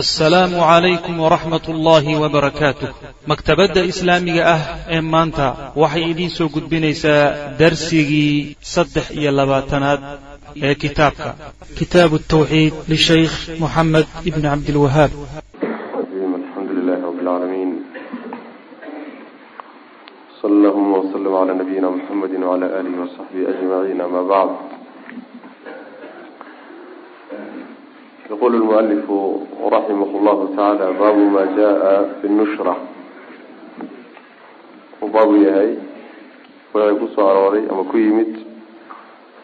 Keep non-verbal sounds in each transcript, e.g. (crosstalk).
asalaamu calaykum waraxmat ullaahi wabarakaatuh maktabadda islaamiga ah ee maanta waxay idiin soo gudbinaysaa darsigii saddex iyo labaatanaad ee kitaabka. Kitaabu tawxiid lishaykh moxamed ibni cabdilwahaab allahuma wslm cala nabiyina mxamedi wcala alihi wasaxbihi ajmaciin ama bacd yaqulu lmualifu raximah llahu tacaala baabu ma jaa fi nushra uu baabu yahay waxay ku soo arooray ama ku yimid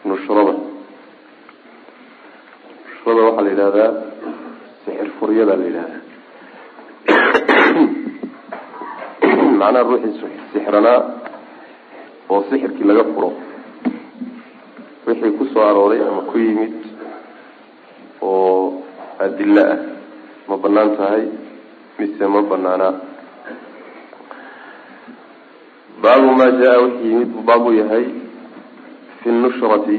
nushrada nushrada waxaa la yidhahdaa sixir furyada la yidhahdaa macnaha ruuxii sixranaa oo sixirkii laga furo wixii ku soo arooray ama ku yimid oo adilo ah. Ma bannaan tahay? Mise ma banaana baabu maa jaa wixii yimid baabu yahay fi nushrati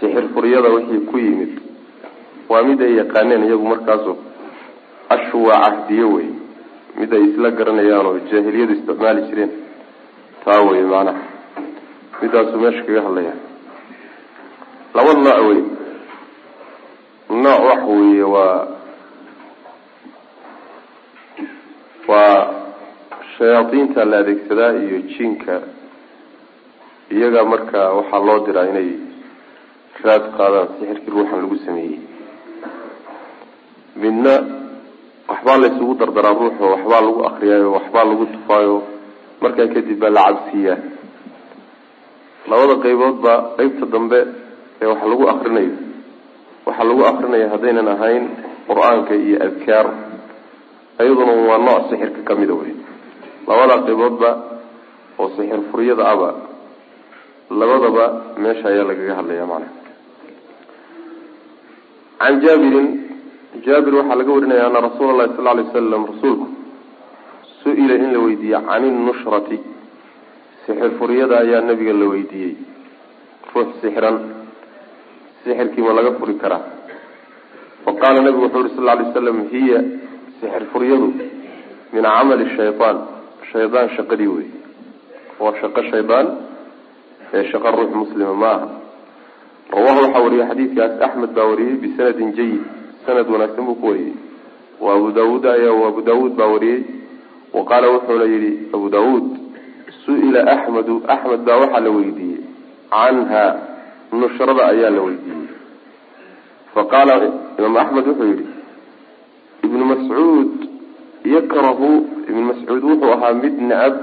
sixir furyada wixii ku yimid. Waa mid ay yaqaaneen iyagu markaaso ashu waa cahdiyo wey mid ay isla garanayaan oo jaahiliyadu isticmaali jireen. Taa wey macnaha. Midaasuu meesha kaga hadlaya laba nooc wey nooc waxa weeye waa waa shayaadiinta la adeegsadaa iyo jinka. Iyaga marka waxaa loo diraa inay raad qaadaan sixirkii ruuxan lagu sameeyey. Midna waxbaa la isugu dardaraa ruuxo waxbaa lagu akriyaayo waxbaa lagu tufaayo. Markaa kadib baa la cabsiiyaa. Labada qeyboodba qeybta dambe ee wax lagu akrinayo waxaa lagu akrinaya haddaynan ahayn qur'aanka iyo adkaar iyaduna waa nooc sixirka kamida wey labada qeyboodba oo sixir furyada aba labadaba meesha ayaa lagaga hadlaya macnaha can jaabirin jaabir waxaa laga warinaya ana rasuula allahi sal alay wasalam rasuulku su'ila in la weydiiyey can innushrati sixir furyada ayaa nabiga la weydiiyey ruux sixran sixirkii ma laga furi karaa. Fa qaala nabigu wuxuu yuri sal lay slam hiya sixir furyadu min camali shayaan shaydaan shaqadii wey waa shaqo shaydaan ee shaqo ruux muslima ma aha. Rawahu waxaa wariyey xadiidkaas axmed baa wariyey bisanadin jayid sanad wanaagsan buu ku wariyey wa abu daawuud ayaa abu daawuud baa wariyey wa qaala wuxuuna yihi abu daawuud su'ila axmedu axmed baa waxaa la weydiiyey canha nushrada ayaa la weydiiyey. Fa qaala imaam axmed wuxuu yihi ibnu mascuud yakrahu. Ibnu mascuud wuxuu ahaa mid necab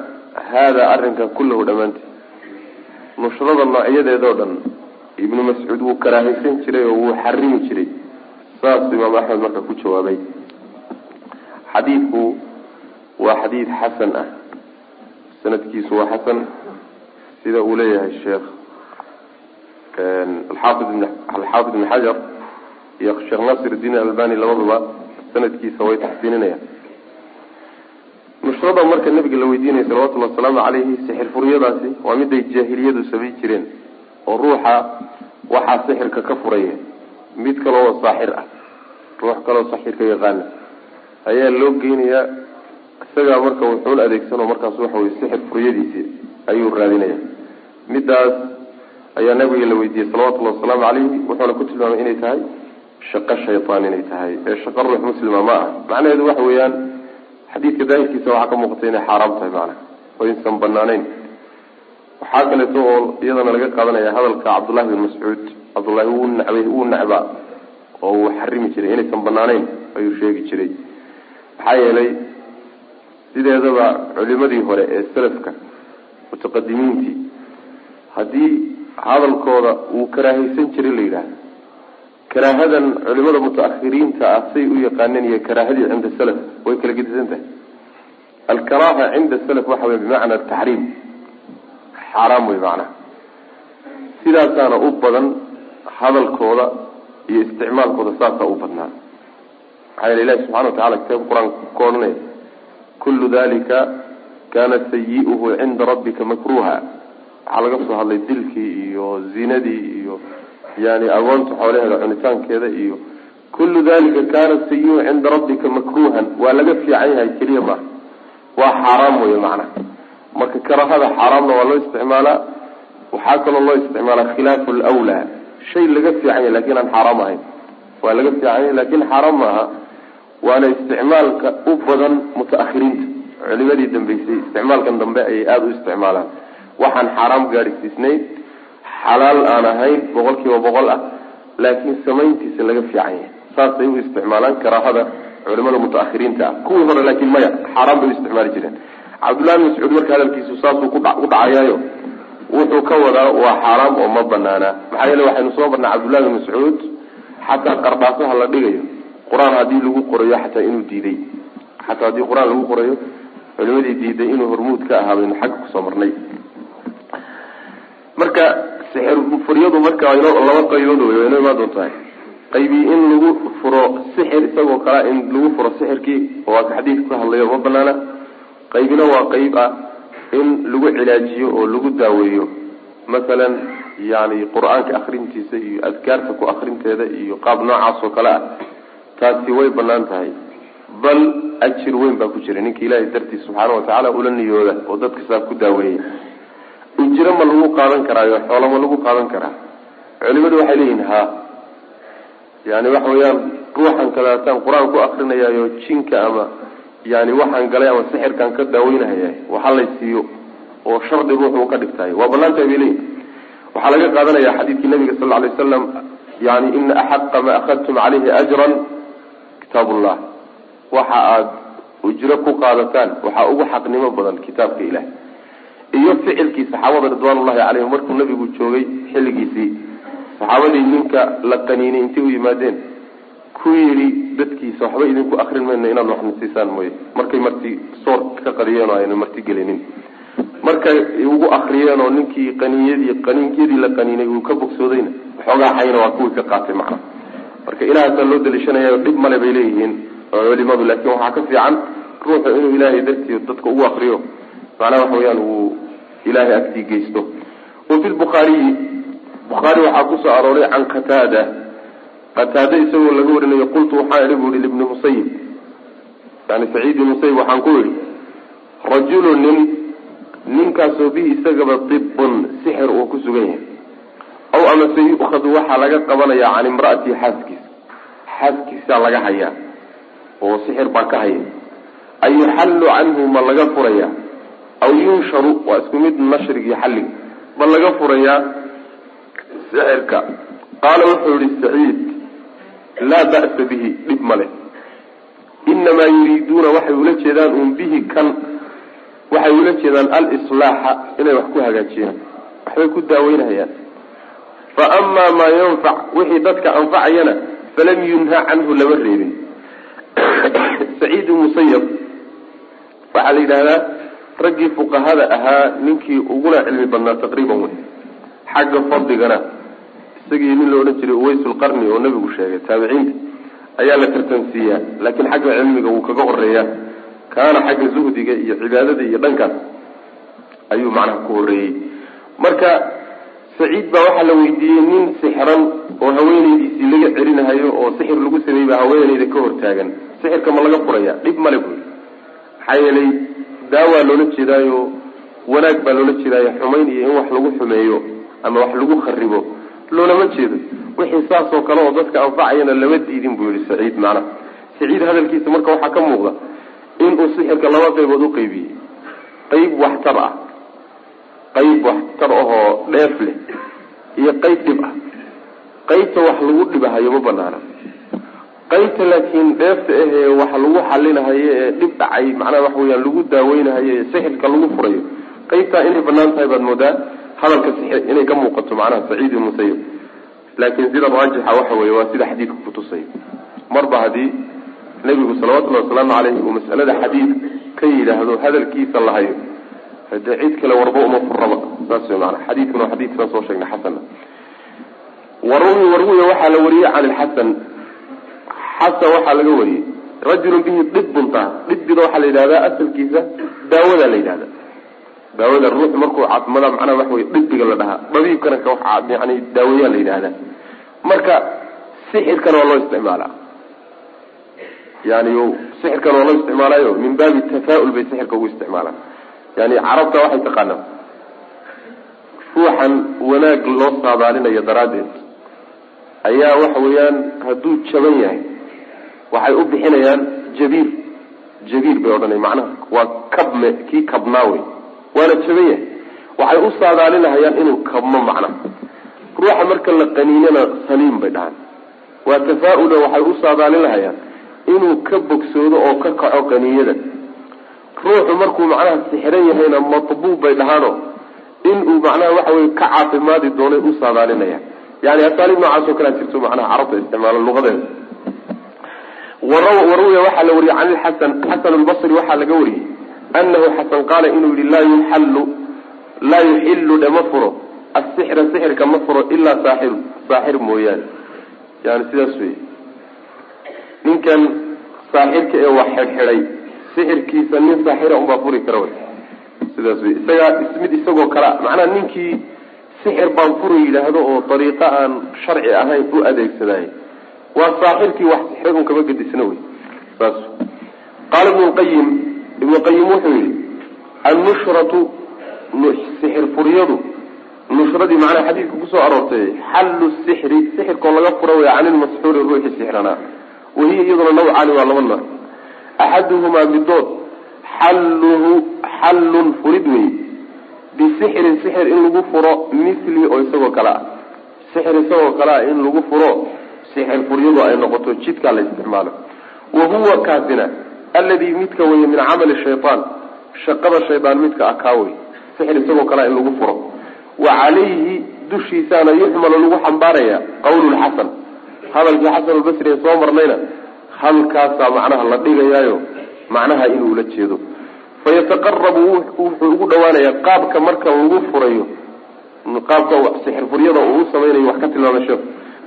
haada arrinkan kullahu dhammaanteed. Nushrada noocyadeedoo dhan ibnu mascuud wuu karaahaysan jiray oo wuu xarimi jiray. Saasuu imaam axmed marka ku jawaabay. Xadiidku waa xadiid xasan ah. Sanadkiisu waa xasan. Sida uu leeyahay sheekh alxaafid ibn xajar iyo sheekh nasir diin albani labaduba sanadkiisa way taxsiininayaan nushrada marka nabiga la weydiinaya salawatullhi wasalaamu caleyhi sixir furyadaasi waa miday jaahiliyadu samayn jireen oo ruuxa waxaa sixirka ka furaya. Mid kaloo saaxir ah ruux kaloo saxirka yaqaana. Ayaa loo geynayaa isagaa marka wuxuun adeegsano markaas waxa weye sixir furyadiisi ayuu raadinaya. Midaas ayaa nabiga la weydiiyey salawatullahi wasalaamu caleyhi wuxuuna ku tilmaamay inay tahay shaqo shaytaan inay tahay. Ee shaqo ruux muslima ma ah macnaheedu waxa weeyaan xadiidka daahirkiisa waxaa ka muuqata inay xaaraam tahay macnaha oo insan waxaa kaleeto oo iyadana laga qaadanaya hadalka cabdullahi bin mascuud cabdullahi wuu nacbay wuu nacbaa oo uu xarimi jiray inaysan banaaneyn ayuu sheegi jiray. Maxaa yeelay sideedaba culimadii hore ee salafka mutaqadimiintii haddii hadalkooda uu karaahaysan jiray la yidhaahdo. Karaahadan culimada mutaahiriinta ah say u yaqaaneen iyo karaahadii cinda salaf way kala gedisan tahay. Alkaraaha cinda salaf waxa wey bimacna taxriim xaaraam wey macnaha sidaasaana u badan hadalkooda iyo isticmaalkooda saasaa u badnaa. Maxaa yeele ilahi subxana wa tacala kitaabka qur'aanka ku odhanaya kullu dalika kana sayi-uhu cinda rabbika makruha waxaa laga soo hadlay dilkii iyo zinadii iyo yani agoonta xoolaheeda cunitaankeeda iyo kullu dalika kaana sayi cinda rabbika makruhan waa laga fiican yahay keliya maaha waa xaaraam wey macnaha marka karahada xaaraamna waa loo isticmaalaa waxaa kaloo loo isticmaalaa khilaafu lwlaa shay laga fiican yahay laakiin aan xaaraam ahayn. Waa laga fiican yahay laakiin xaaraam maaha waana isticmaalka u badan mutaahiriinta culimadii dambeysay isticmaalkan dambe ayay aada u isticmaalaan waxaan xaaraam gaadhisiisnayn xalaal aan ahayn boqol kiiba boqol ah laakiin samayntiisa laga fiican yahay. Saasay u isticmaalaan karaahada culimada mutaahiriinta ah. Kuwii hore laakin maya xaaraan bay u isticmaali jireen. Cabdullahi bin mascuud marka hadalkiisu saasuu ku dhacayaayo wuxuu ka wadaa waa xaaraam oo ma banaana. Maxaa yeele waxaynu soo marnay cabdullahi bin mascuud xataa qardhaasaha la dhigayo. Qur'aan haddii lagu qorayo xataa inuu diiday. Xataa haddii qur'aan lagu qorayo culimadii diiday inuu hormuud ka ahaa baynu xagga ku soo marnay marka sixir furyadu marka laba qaybood wey wayno imaan doontahay qaybi in lagu furo sixir isagoo kalea in lagu furo sixirkii waa ka xadiidka ka hadlayo ma banaana qaybina waa qayb ah in lagu cilaajiyo oo lagu daaweeyo. Masalan yani qur'aanka akrintiisa iyo adkaarta ku akrinteeda iyo qaab noocaas oo kale ah. Taasi way bannaan tahay. Bal ajir weyn baa ku jira. Ninka ilaahay dartiis subxaana watacaala ula niyooda oo dadka saa ku daaweeya ujro ma lagu qaadan karaayo xoolo ma lagu qaadan karaa. Culimadu waxay leeyihiin ha yani waxa weeyaan ruuxan kadaataan qur'aan ku akrinayaayo jinka ama yani waxaan galay ama sixirkan ka daaweynahaya waxa lay siiyo oo shardi ruuxu ka dhigtahay waa bannaan tahay bay leeyihiin waxaa laga qaadanaya xadiidkii nabiga sal alay wasalam yani ina axaqa ma akhadtum caleyhi ajran kitaab waxa aada ujro ku qaadataan waxaa ugu xaqnimo badan kitaabka ilaah iyo ficilkii saxaabada ridwaanullahi caleyhim markuu nabigu joogay xilligiisii saxaabadii ninka la qaniinay intay u yimaadeen ku yidhi dadkiisa waxba idinku akrin mayno inaad waxna siisaan mooye. Markay marti soor ka qadiyeen oo ayna marti gelinin markay ugu akriyeen oo ninkii qaniinyadii qaniinyadii la qaniinay uu ka bogsoodayna waxoogaa waa kuwii ka qaatay macna marka ilahaasaa loo daliishanaya dhib male bay leeyihiin culimadu laakin waxaa ka fiican ruuxu inuu ilaahay dartii dadka ugu akriyo macnaha waxa weyaan uu ilahay agtii geysto. Wa fi lbukhaariyi bukhaari waxaa ku soo arooray can qataada. Qataada isagoo laga warinayo qultu waxaan idhi bu ihi musayib yani saciid ibn musayib waxaan ku idhi rajulu nin ninkaasoo bihi isagaba dibun sixir uu ku sugan yahay. Aw amase yu'khadu waxaa laga qabanayaa can imra'atihi xaaskiisa. Xaaskiisaa laga hayaa oo sixir baa ka haya ayuxallu canhu ma laga furayaa aw yunsharu waa isku mid nashrigi xalliga ma laga furayaa sixirka qaala wuxuu yihi saciid laa ba'sa bihi dhib male inamaa yuriiduuna waxay ula jeedaan un bihi kan waxay ula jeedaan alislaaxa inay wax ku hagaajiyaan waxbay ku daaweynhayaan fa amaa maa yanfac wixii dadka anfacayana falam yunha canhu lama reebin saciid musayab waxaa la yidhahdaa raggii fuqahada ahaa ninkii uguna cilmi badnaa taqriiban wey xagga fadligana isagii nin la odhan jiray uwaysulqarni oo nabigu sheegay taabiciinta ayaa la tartansiiyaa. Laakiin xagga cilmiga wuu kaga horeeyaa kaana xagga zuhdiga iyo cibaadada iyo dhankaas ayuu macnaha ku horeeyey marka saciid baa waxaa la weydiiyey nin sixran oo haweenaydiisii laga celinahayo oo sixir lagu sameeyey baa haweenayda ka hortaagan. Sixirka ma laga furaya dhib male buy maxaa yeelay daawaa loola jeedaayo wanaag baa loola jeedaayo xumayn iyo in wax lagu xumeeyo ama wax lagu kharibo loolama jeedo. Wixii saas oo kale oo dadka anfacayana lama diidin buu yihi saciid macnaha saciid hadalkiisa marka waxaa ka muuqda inuu sixirka laba qaybood uqaybiyey qayb waxtar ah qayb waxtar ahoo dheef leh iyo qayb dhib ah. Qaybta wax lagu dhibahayo ma banaana qaybta laakiin dheefta ahee wax lagu xalinahayo ee dhib dhacay macnaha waxa weyaan lagu daaweynahayo ee sixirka lagu furayo qaybtaa inay bannaan tahay baad moodaa hadalka sixir inay ka muuqato macnaha saciid musayib laakiin sida raajixa waxa weye waa sida xadiidka kutusay marba haddii nebigu salawatullahi wasalaamu caleyhi uu mas'alada xadiid ka yidhaahdo hadalkiisa lahayo hade cid kale warba uma furaba. Saas wey maana xadiidkuna waa soo sheegnay xasana warwi warwiya waxaa la wariyey can ilxasan xasan waxaa laga wariyey. Rajulun bihi dhibbunta dhibbida waxaa la yidhahdaa asalkiisa daawada la yidhahda daawada ruux markuu caafimaada macnaha waxa wey dhibiga la dhahaa. Dabiibkana yani daaweyaa la yidhahdaa marka sixirkana waa loo isticmaalaa. Yani sixirkan oo loo isticmaalayo min baabi tafaa-ul bay sixirka ugu isticmaalaan. Yani carabta waxay taqaanaa ruuxan wanaag loo saadaalinayo daraaddeed ayaa waxa weeyaan hadduu jaban yahay waxay u bixinayaan jabiir. Jabiir bay odhanay macnaha waa kabme kii kabnaa wey waana jaban yahay waxay u saadaalinahayaan inuu kabmo macnaha. Ruuxa marka la qaniinana saliim bay dhahaan. Waa tafaa-ula waxay u saadaalinahayaan inuu ka bogsoodo oo ka kaco qaniiyada ruuxu markuu macnaha sixiran yahayna matbuub bay dhahaano inuu macnaha waxa weye ka caafimaadi doonay u saadaalinayaan. Yani asaaliib noocaas oo kalea jirto macnaha carabta isticmaalo luqadeeda waruwiya waxaa la wariyey can ilxasan xasan lbasri waxaa laga wariyey. Anahu xasan qaala inuu yihi laa yuxallu laa yuxilu dhe ma furo. Asixra sixirka ma furo ilaa saaxiru saaxir mooyaane. Yani sidaas wey ninkan saaxirka ee wax xidhxidhay sixirkiisa nin saaxira unbaa furi kara wey. Sidaas wey isagaa mid isagoo kalea macnaha ninkii sixir baan furi yidhaahdo oo dariiqo aan sharci ahayn u adeegsadaay waa saaxirkii wax sixray kama gedisna wey saas qaala ibnu qayim wuxuu yihi annushratu sixir furyadu nushradii macnaha xadiidka ku soo aroortay xallu sixri sixirkoo laga fura wey can ilmasxuuri ruuxii sixranaa wahiya iyaduna nawcaani waa laba nooc. Axaduhumaa midood xalluhu xallun furid wey bisixrin sixir in lagu furo mithli oo isagoo kale ah. Sixir isagoo kale ah in lagu furo sixir furyadu ay noqoto jidkaa la isticmaalo. Wa huwa kaasina alladii midka weye min camali shayaan shaqada shaydaan midka ah kaa wey sixir isagoo kalea in lagu furo. Wa calayhi dushiisaana yuxmalu lagu xambaaraya qawlu lxasan hadalkii xasan albasri ee soo marnayna halkaasaa macnaha la dhigayaayo macnaha inuu la jeedo. Fayataqarabu wuxuu ugu dhawaanayaa qaabka marka lagu furayo qaabka sixir furyada uu u samaynayo wax ka tilmaamay sheekhu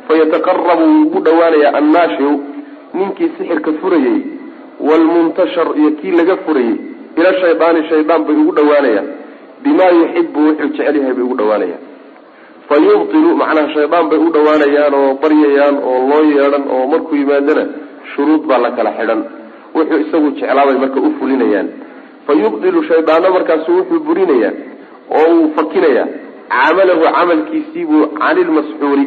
fayataqarabu wuu ugu dhawaanayaa annaashiu ninkii sixirka furayey waalmuntashar iyo kii laga furayey ila shaydaani shaydaan bay ugu dhawaanayaan bimaa yuxibu wuxuu jecel yahay bay ugu dhawaanayaan fa yubtilu macnaha shaydaan bay u dhawaanayaan oo baryayaan oo loo yeedhan oo markuu yimaadana shuruud baa la kala xidhan wuxuu isagu jeclaabay marka u fulinayaan fa yubdilu shaydaano markaasu wuxuu burinayaa oo uu fakinayaa camalahu camalkiisiibuu cani lmasxuuri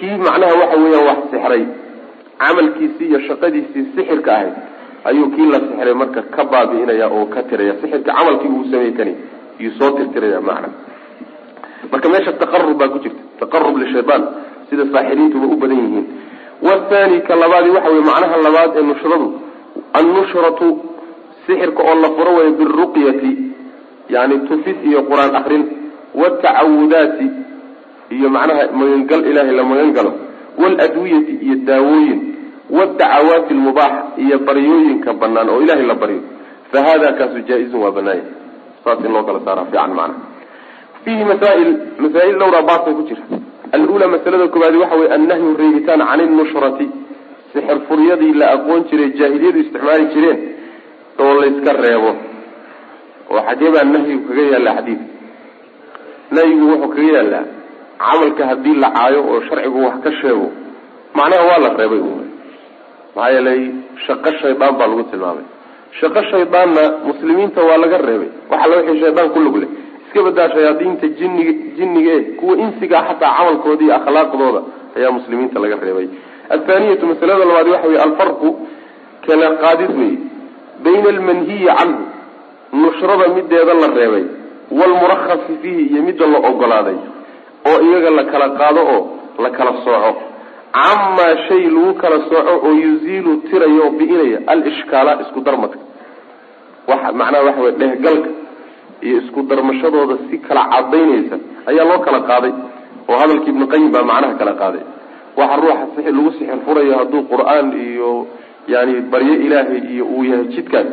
kii macnaha waxa weeyaan wax sixray camalkiisii iyo shaqadiisii sixirka ahayd ayuu kii la sixray marka ka baabi'inaya oo ka tiraya. Sixirka camalkii uu samey kani iyuu soo tirtiraya macna marka meesha taqarub baa ku jirta taqarub lishayaan sida saaxiriintuba u badan yihiin. Wathani ka labaadi waxa weye macnaha labaad ee nushradu annushratu sixirka oo la furo wayo biruqyati yani tufis iyo qur'aan akrin watacawudaati iyo macnaha magangal ilaahay la magan galo iyo daawooyin wadacawaati almubaax iyo baryooyinka banaan oo ilahay la baryo. Fa hada kaasu jaa-izun waa banaaya saas in loo kala saara fiican macnaha fiihi masaail masaa-il dhowraa baasa ku jira. Alula masalada koobaadi waxa weye annahyu reebitaan can innushrati sixir furyadii la aqoon jiray jaahiliyadu isticmaali jireen oo layska reebo. Oo xagee baa nahyigu kaga yaallaa xadiid. Nahyigu wuxuu kaga yaallaa camalka haddii la caayo oo sharcigu wax ka sheego macnaha waa la reebay maxaa yeelay shaqo shaydaan baa lagu tilmaamay. Shaqo shaydaanna muslimiinta waa laga reebay. Waxa la wixii shaydaan ku lug leh. Iska badaa shayaadiinta jinniga jinniga e kuwa insigaa xataa camalkooda iyo akhlaaqdooda ayaa muslimiinta laga reebay. Athaaniyatu masalada labaad waxa weye alfarqu kala qaadid wey bayna almanhiyi canhu nushrada mideeda la reebay waalmurakhasi fiihi iyo midda la ogolaaday oo iyaga la kala qaado oo la kala sooco. Camaa shay lagu kala sooco oo yuziilu tiraya oo bi'inaya alishkaala isku darmadka. Waxa macnaha waxa wey dhehgalka iyo isku darmashadooda si kala cadaynaysa ayaa loo kala qaaday oo hadalkii ibnu qayim baa macnaha kala qaaday. Waxa ruuxa lagu sixir furayo hadduu qur'aan iyo yani baryo ilaahay iyo uu yahay jidkaas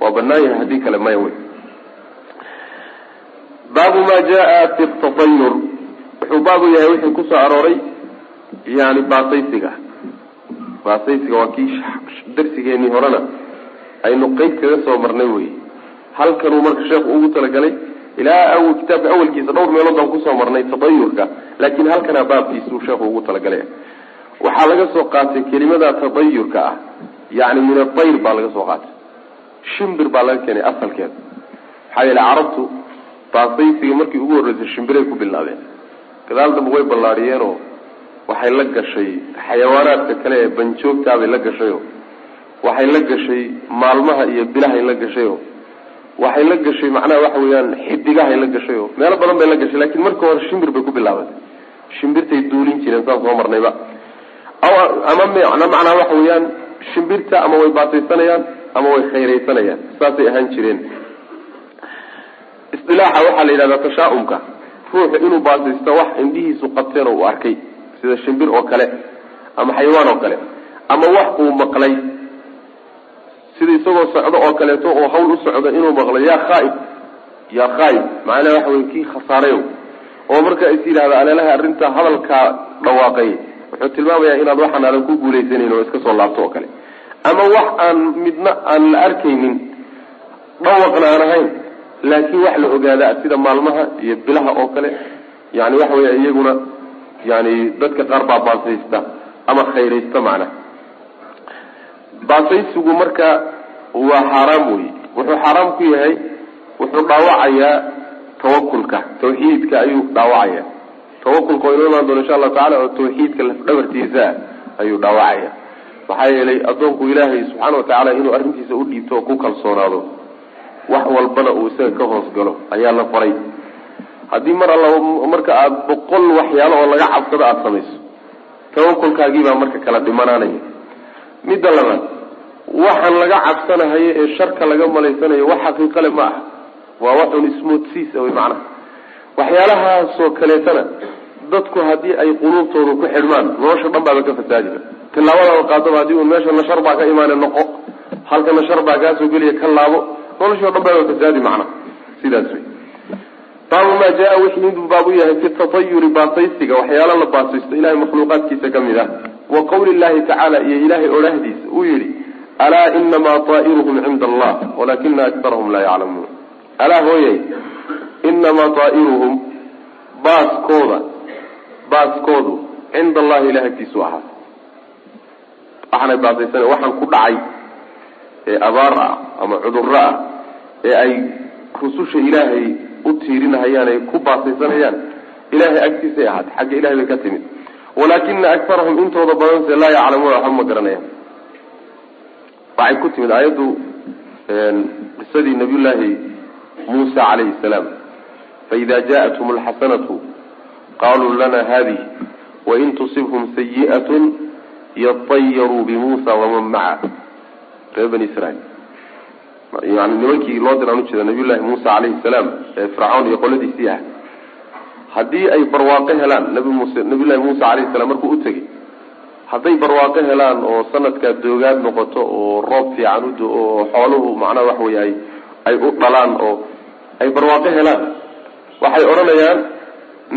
waa banaan yahay haddii kale maya wey baabu ma jaa fi tatayur wuxuu baabu yahay wixii ku soo arooray yani baasaysiga baasaysiga waa kii darsigeenii horena aynu qeyb kaga soo marnay wey halkanuu marka sheekhu ugu talagalay ilaa kitaabka awalkiisa dhowr meelood baan ku soo marnay tadayurka laakiin halkanaa baabkiisuu sheekhu ugu talagalay. Waxaa laga soo qaatay kelimada tadayurka ah yani min adayr baa laga soo qaatay. Shimbir baa laga keenay asalkeeda. Maxaa yeele carabtu baasaysiga markii ugu horreysay shimbiray ku bilaabeen gadaal dambe way ballaadhiyeenoo waxay la gashay xayawaanaadka kale ee banjoogtaabay la gashayo waxay la gashay maalmaha iyo bilahay la gashayo waxay la gashay macnaha waxa weeyaan xidigahay la gashayo meelo badan bay la gashay laakiin marka hore shimbir bay ku bilaabatay shimbirtay duulin jireen saan soo marnayba. Ama macnaha waxa weeyaan shimbirta ama way baasaysanayaan ama way khayraysanayaan saasay ahaan jireen. Isdilaaxa waxaa la yidhahdaa tashaa-umka ruuxu inuu baasaysto wax indhihiisu qabteen oo uu arkay sida shimbir oo kale ama xayawaan oo kale ama wax uu maqlay. Sida isagoo socdo oo kaleeto oo hawl u socdo inuu maqlo yaa khaaib yaa khaaib macnaha waxa wey kii khasaarayo oo marka is yidhahda aleelaha arrinta hadalkaa dhawaaqay. Wuxuu tilmaamayaa inaad waxaan aadan ku guulaysanayn oo iska soo laabto oo kale. Ama wax aan midna aan la arkaynin dhawaqna aan ahayn laakiin wax la ogaada sida maalmaha iyo bilaha oo kale yani waxa weya iyaguna yani dadka qaar baa baasaysta ama khayraysta macnaha baasaysigu marka waa xaaraam wey wuxuu xaaraam ku yahay wuxuu dhaawacayaa tawakulka tawxiidka ayuu dhaawacaya tawakulka waa imaan doona insha allahu tacala oo tawxiidka lafdhabartiisa ah ayuu dhaawacaya maxaa yeelay addoonku ilaahay subxaana watacaala inuu arrintiisa u dhiibto oo ku kalsoonaado wax walbana uu isaga ka hoos galo ayaa la faray haddii mar alla marka aada boqol waxyaalo oo laga cabsado aada samayso tawakulkaagiibaa marka kala dhimanaanaya. Midda labaad waxaan laga cabsanahayo ee sharka laga malaysanayo wax xaqiiqale ma ah waa waxun ismoodsiisa wey macnaha. Waxyaalahaasoo kaleetana dadku haddii ay quluubtooda ku xidhmaan nolosha dhan baaba ka fasaadi kara tilaabadaaba qaadaba haddii un meesha nashar baa ka imaane noqo. Halka nashar baa kaasoo geliya ka laabo noloshii o dhan baaba fasaadi macnaha sidaas wey baabu maa jaa wixii miduu baab u yahay fi tatayuri baasaysiga waxyaala la baasaysto ilahay makhluuqaadkiisa ka mid ah. Wa qawli llahi tacaala iyo ilahay odhahdiisa uu yihi alaa inamaa taa'iruhum cinda allah walakina aktarahum laa yaclamuun. Alaa hooyay inamaa taa'iruhum baaskooda baaskoodu cinda allahi ilahay agtiisu ahaa. Waxaanay baasaysana waxaan ku dhacay ee abaar ah ama cudurro ah ee ay rususha ilaahay u tiirinahayaan ay ku baasaysanayaan ilahay agtiisay ahaatay. Xagga ilahay bay ka timid. Walakina aktarahum intooda badanse laa yaclamuuna waxba ma garanayaan. Waxay ku timid aayaddu qisadii nabiyullaahi muusa calayhi salaam. Faida jaaءathum alxasanatu qaluu lana hadih wain tusibhum sayi'at yatayaruu bimuusa waman maca reer bani israiil yani nimankii loo diraan ujeeda nabiyullahi muusa calayhi salaam ee fircawn iyo qoladiisii ah haddii ay barwaaqo helaan nabi muuse nabiyullahi muusa calayhi salaam markuu u tegey hadday barwaaqo helaan oo sanadkaa doogaad noqoto oo roob fiican udo oo xooluhu macnaha waxa wey ay u dhalaan oo ay barwaaqo helaan waxay odhanayaan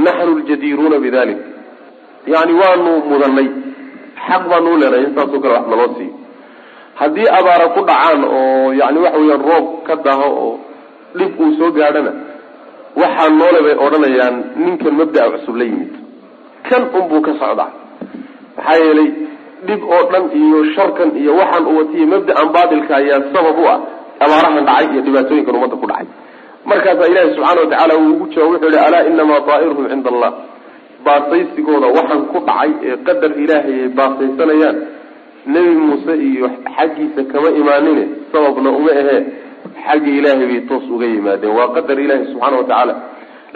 naxnu ljadiiruuna bidalik yani waanu mudanay xaq baanu u leenahay intaasoo kale wax naloo siiyo haddii abaara ku dhacaan oo yani waxa weeyaan roob ka daho oo dhib uu soo gaadhana waxaa noole bay odhanayaan ninkan mabda'a cusub la yimid. Kan unbuu ka socdaa. Maxaa yeelay dhib oo dhan iyo sharkan iyo waxaan u watiya mabda'an baatilka ayaa sabab u ah abaarahan dhacay iyo dhibaatooyinkan ummadda ku dhacay. Markaasaa ilaahi subxaana watacaala uu ugu jawaab wuxuu yihi alaa inamaa daa'iruhum cinda allah. Baasaysigooda waxaan ku dhacay ee qadar ilaahay ay baasaysanayaan nebi muuse iyo xaggiisa kama imaanine sababna uma ahee xagga ilaahay bay toos uga yimaadeen. Waa qadar ilaahi subxaana watacaala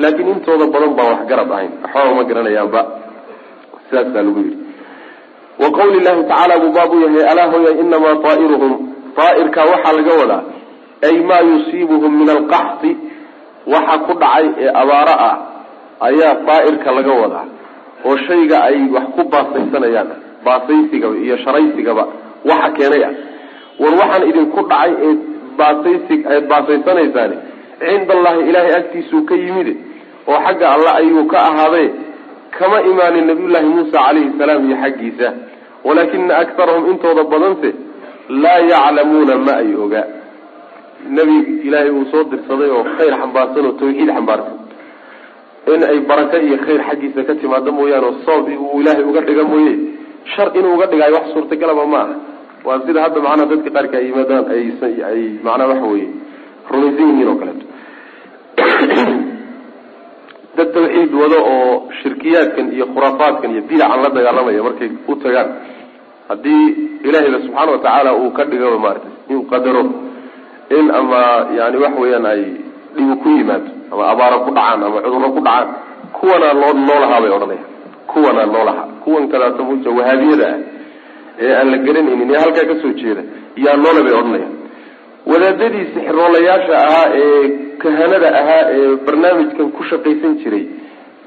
laakiin intooda badan baan wax garab ahayn. Waxbaba ma garanayaanba. Sidaasaa lagu yidhi. Wa qawli llahi tacaala buu baab yahay alaa hooya inamaa daa'iruhum daa'irkaa waxaa laga wadaa ay maa yusiibuhum min alqaxti. Waxa ku dhacay ee abaaro ah ayaa daa'irka laga wadaa oo shayga ay wax ku baasaysanayaan baasaysigaba iyo sharaysigaba waxa keenay ah. War waxaan idinku dhacay ee baasaysi eed baasaysanaysaan cinda allahi ilaahay agtiisuu ka yimide oo xagga alla ayuu ka ahaadee kama imaanin nabiyullaahi muusa calayhi salaam iyo xaggiisa. Walaakina aktarahum intooda badanse laa yaclamuuna ma ay ogaa nebi ilaahay uu soo dirsaday oo khayr xambaarsan oo tawxiid xambaarsan. In ay baraka iyo khayr xaggiisa ka timaado mooyaane oo sabab uu ilaahay uga dhiga mooye shar inuu uga dhigaayo wax suurtagalaba ma aha waa sida hadda macnaha dadka qaarka ay yimaadaan ay macnaha waxa weye rumaysan yihiin oo kaleeto. (clears throat) Dad tawxiid wado oo shirkiyaadkan iyo khuraafaadkan iyo bidacan la dagaalamaya markay u tagaan haddii ilaahayba subxaana watacaala uu ka dhigaba maarata inuu qadaro in ama yani waxa weeyaan ay dhibu ku yimaado ama abaaro ku dhacaan ama cudurro ku dhacaan kuwanaa loo noolahaa bay odhanaya kuwanaa noolahaa kuwan kadaata muja wahaabiyada ah ee aan la garanaynin ee halkaa ka soo jeeda yaa noole bay odhanaya wadaadadii sixiroolayaasha ahaa ee kahanada ahaa ee barnaamijkan ku shaqaysan jiray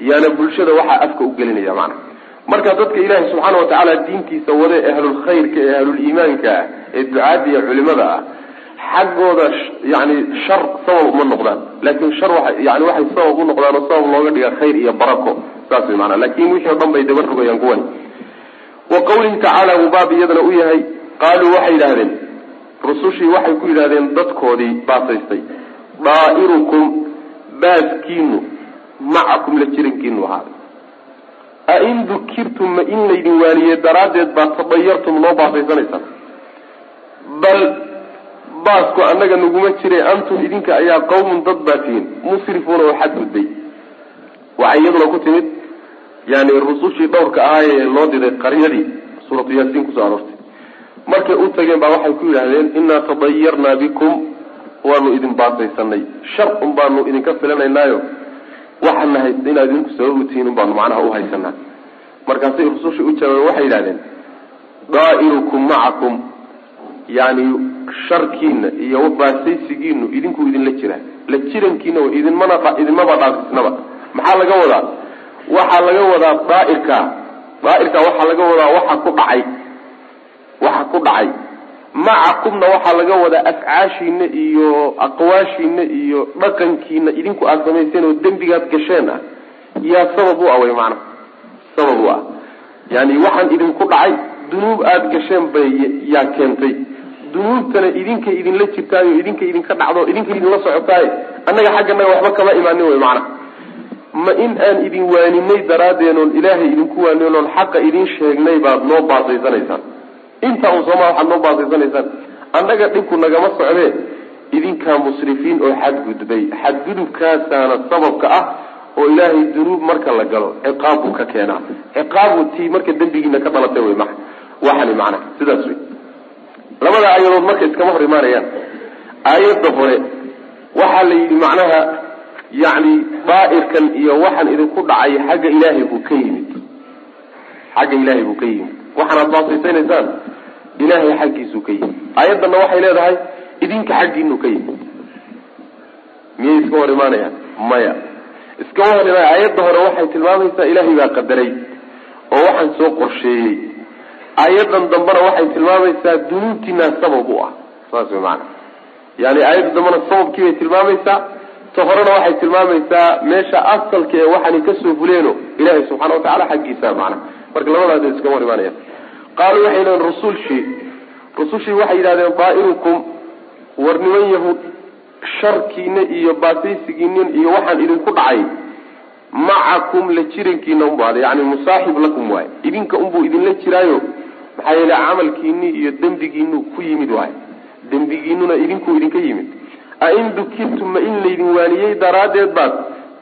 yaana bulshada waxaa afka u gelinaya macana marka dadka ilaahay subxaana watacaala diintiisa wade ahlulkhayrka ee ahluliimaanka ah ee ducaada iyo culimada ah xaggooda yani shar sabab uma noqdaan. Laakin shar waa yani waxay sabab u noqdaan oo sabab looga dhiga khayr iyo barako saas way maanaa laakiin wixii o dhan bay daba rogayaan kuwani. Wa qawlihi tacaala uu baab iyadana u yahay qaaluu waxay yidhahdeen rusushii waxay ku yidhahdeen dadkoodii baasaystay daa'irukum baaskiinu macakum la jirankiinu ahaada ain dukirtum ma in laydin waaliye daraaddeed baa tadayartum noo baasaysanaysaan bal baasku annaga naguma jire antum idinka ayaa qawmun dad baa tihiin musrifuuna oo xadgudbay waxay iyaduna ku timid yani rusushii dhowrka ahaayee loo diray qaryadii suuratu yaasiin ku soo aroortay. Markay u tageen baa waxay ku yidhaahdeen innaa tadayarnaa bikum waanu idin baasaysanay shar un baanu idinka filanaynaayo. Haysta inaad idinku sabab u tihiin un baanu macnaha u haysanaa. Markaasay rusushii u jawaabeen waxay yidhahdeen daa'irukum macakum. Yani sharkiina iyo baasaysigiinu idinku idinla jiraa la jirankiina idinmana idinmaba dhaafisnaba. Maxaa laga wadaa waxaa laga wadaa daairka. Daairka waxaa laga wadaa waxa ku dhacay. Waxa ku dhacay. Macakumna waxaa laga wadaa afcaashiina iyo aqwaashiina iyo dhaqankiina idinku aad samayseen oo dembigaad gasheen ah. Yaa sabab u ah wey maanaa sabab u ah. Yani waxaan idinku dhacay dunuub aada gasheen bay yaa keentay. Dunuubtana idinka idinla jirtaayo idinka idinka dhacdo idinka idinla socotaaye annaga xagganaga waxba kama imaanin wey macana ma in aan idin waaninay daraadeen oon ilaahay idinku waanin xaqa idin sheegnay baad noo baasaysanaysaan intaa un sooma waxaad noo baasaysanaysaan annaga dhinku nagama socdee idinkaa musrifiin oo xadgudbay xadgudubkaasaana sababka ah oo ilaahay dunuub marka la galo ciqaabbuu ka keenaa. Ciqaabu tii marka dembigiina ka dhalatay wey maa waxani macana sidaas wey labada aayadood marka iskama hor imaanayaan aayadda hore waxaa la yidhi macnaha yacni daa'irkan iyo waxaan idinku dhacay xagga ilaahay buu ka yimid. Xagga ilaahay buu ka yimid. Waxaanaad baasaysanaysaan ilaahay xaggiisuu ka yimid. Aayaddanna waxay leedahay idinka xaggiinuu ka yimid. Miyay iska hor imaanayaan? Maya. Iskama hor imaanaya aayadda hore waxay tilmaamaysaa ilaahay baa qadaray oo waxaan soo qorsheeyey. Aayaddan dambena waxay tilmaamaysaa dunuubtiinaa sabab u ah. Saas way maana yani aayadda dambena sababkii bay tilmaamaysaa ta horena waxay tilmaamaysaa meesha asalka ee waxaani ka soo fuleeno ilahay subxana watacala xaggiisa macna. Marka labadaas iskama hor imaanayaan qaaluu waxay yidhahdeen rusulshii rusushii waxay yidhahdeen daa'irukum war niman yahuud sharkiina iyo baasaysigiinin iyo waxaan idinku dhacay. Macakum la jirankiina unbu ada yani musaaxib lakum waaye. Idinka unbuu idinla jiraayo maxaa yeele camalkiini iyo dembigiinu ku yimid waay dembigiinuna idinkuu idinka yimid ain dukirtum ma in laydin waaniyey daraaddeed baad?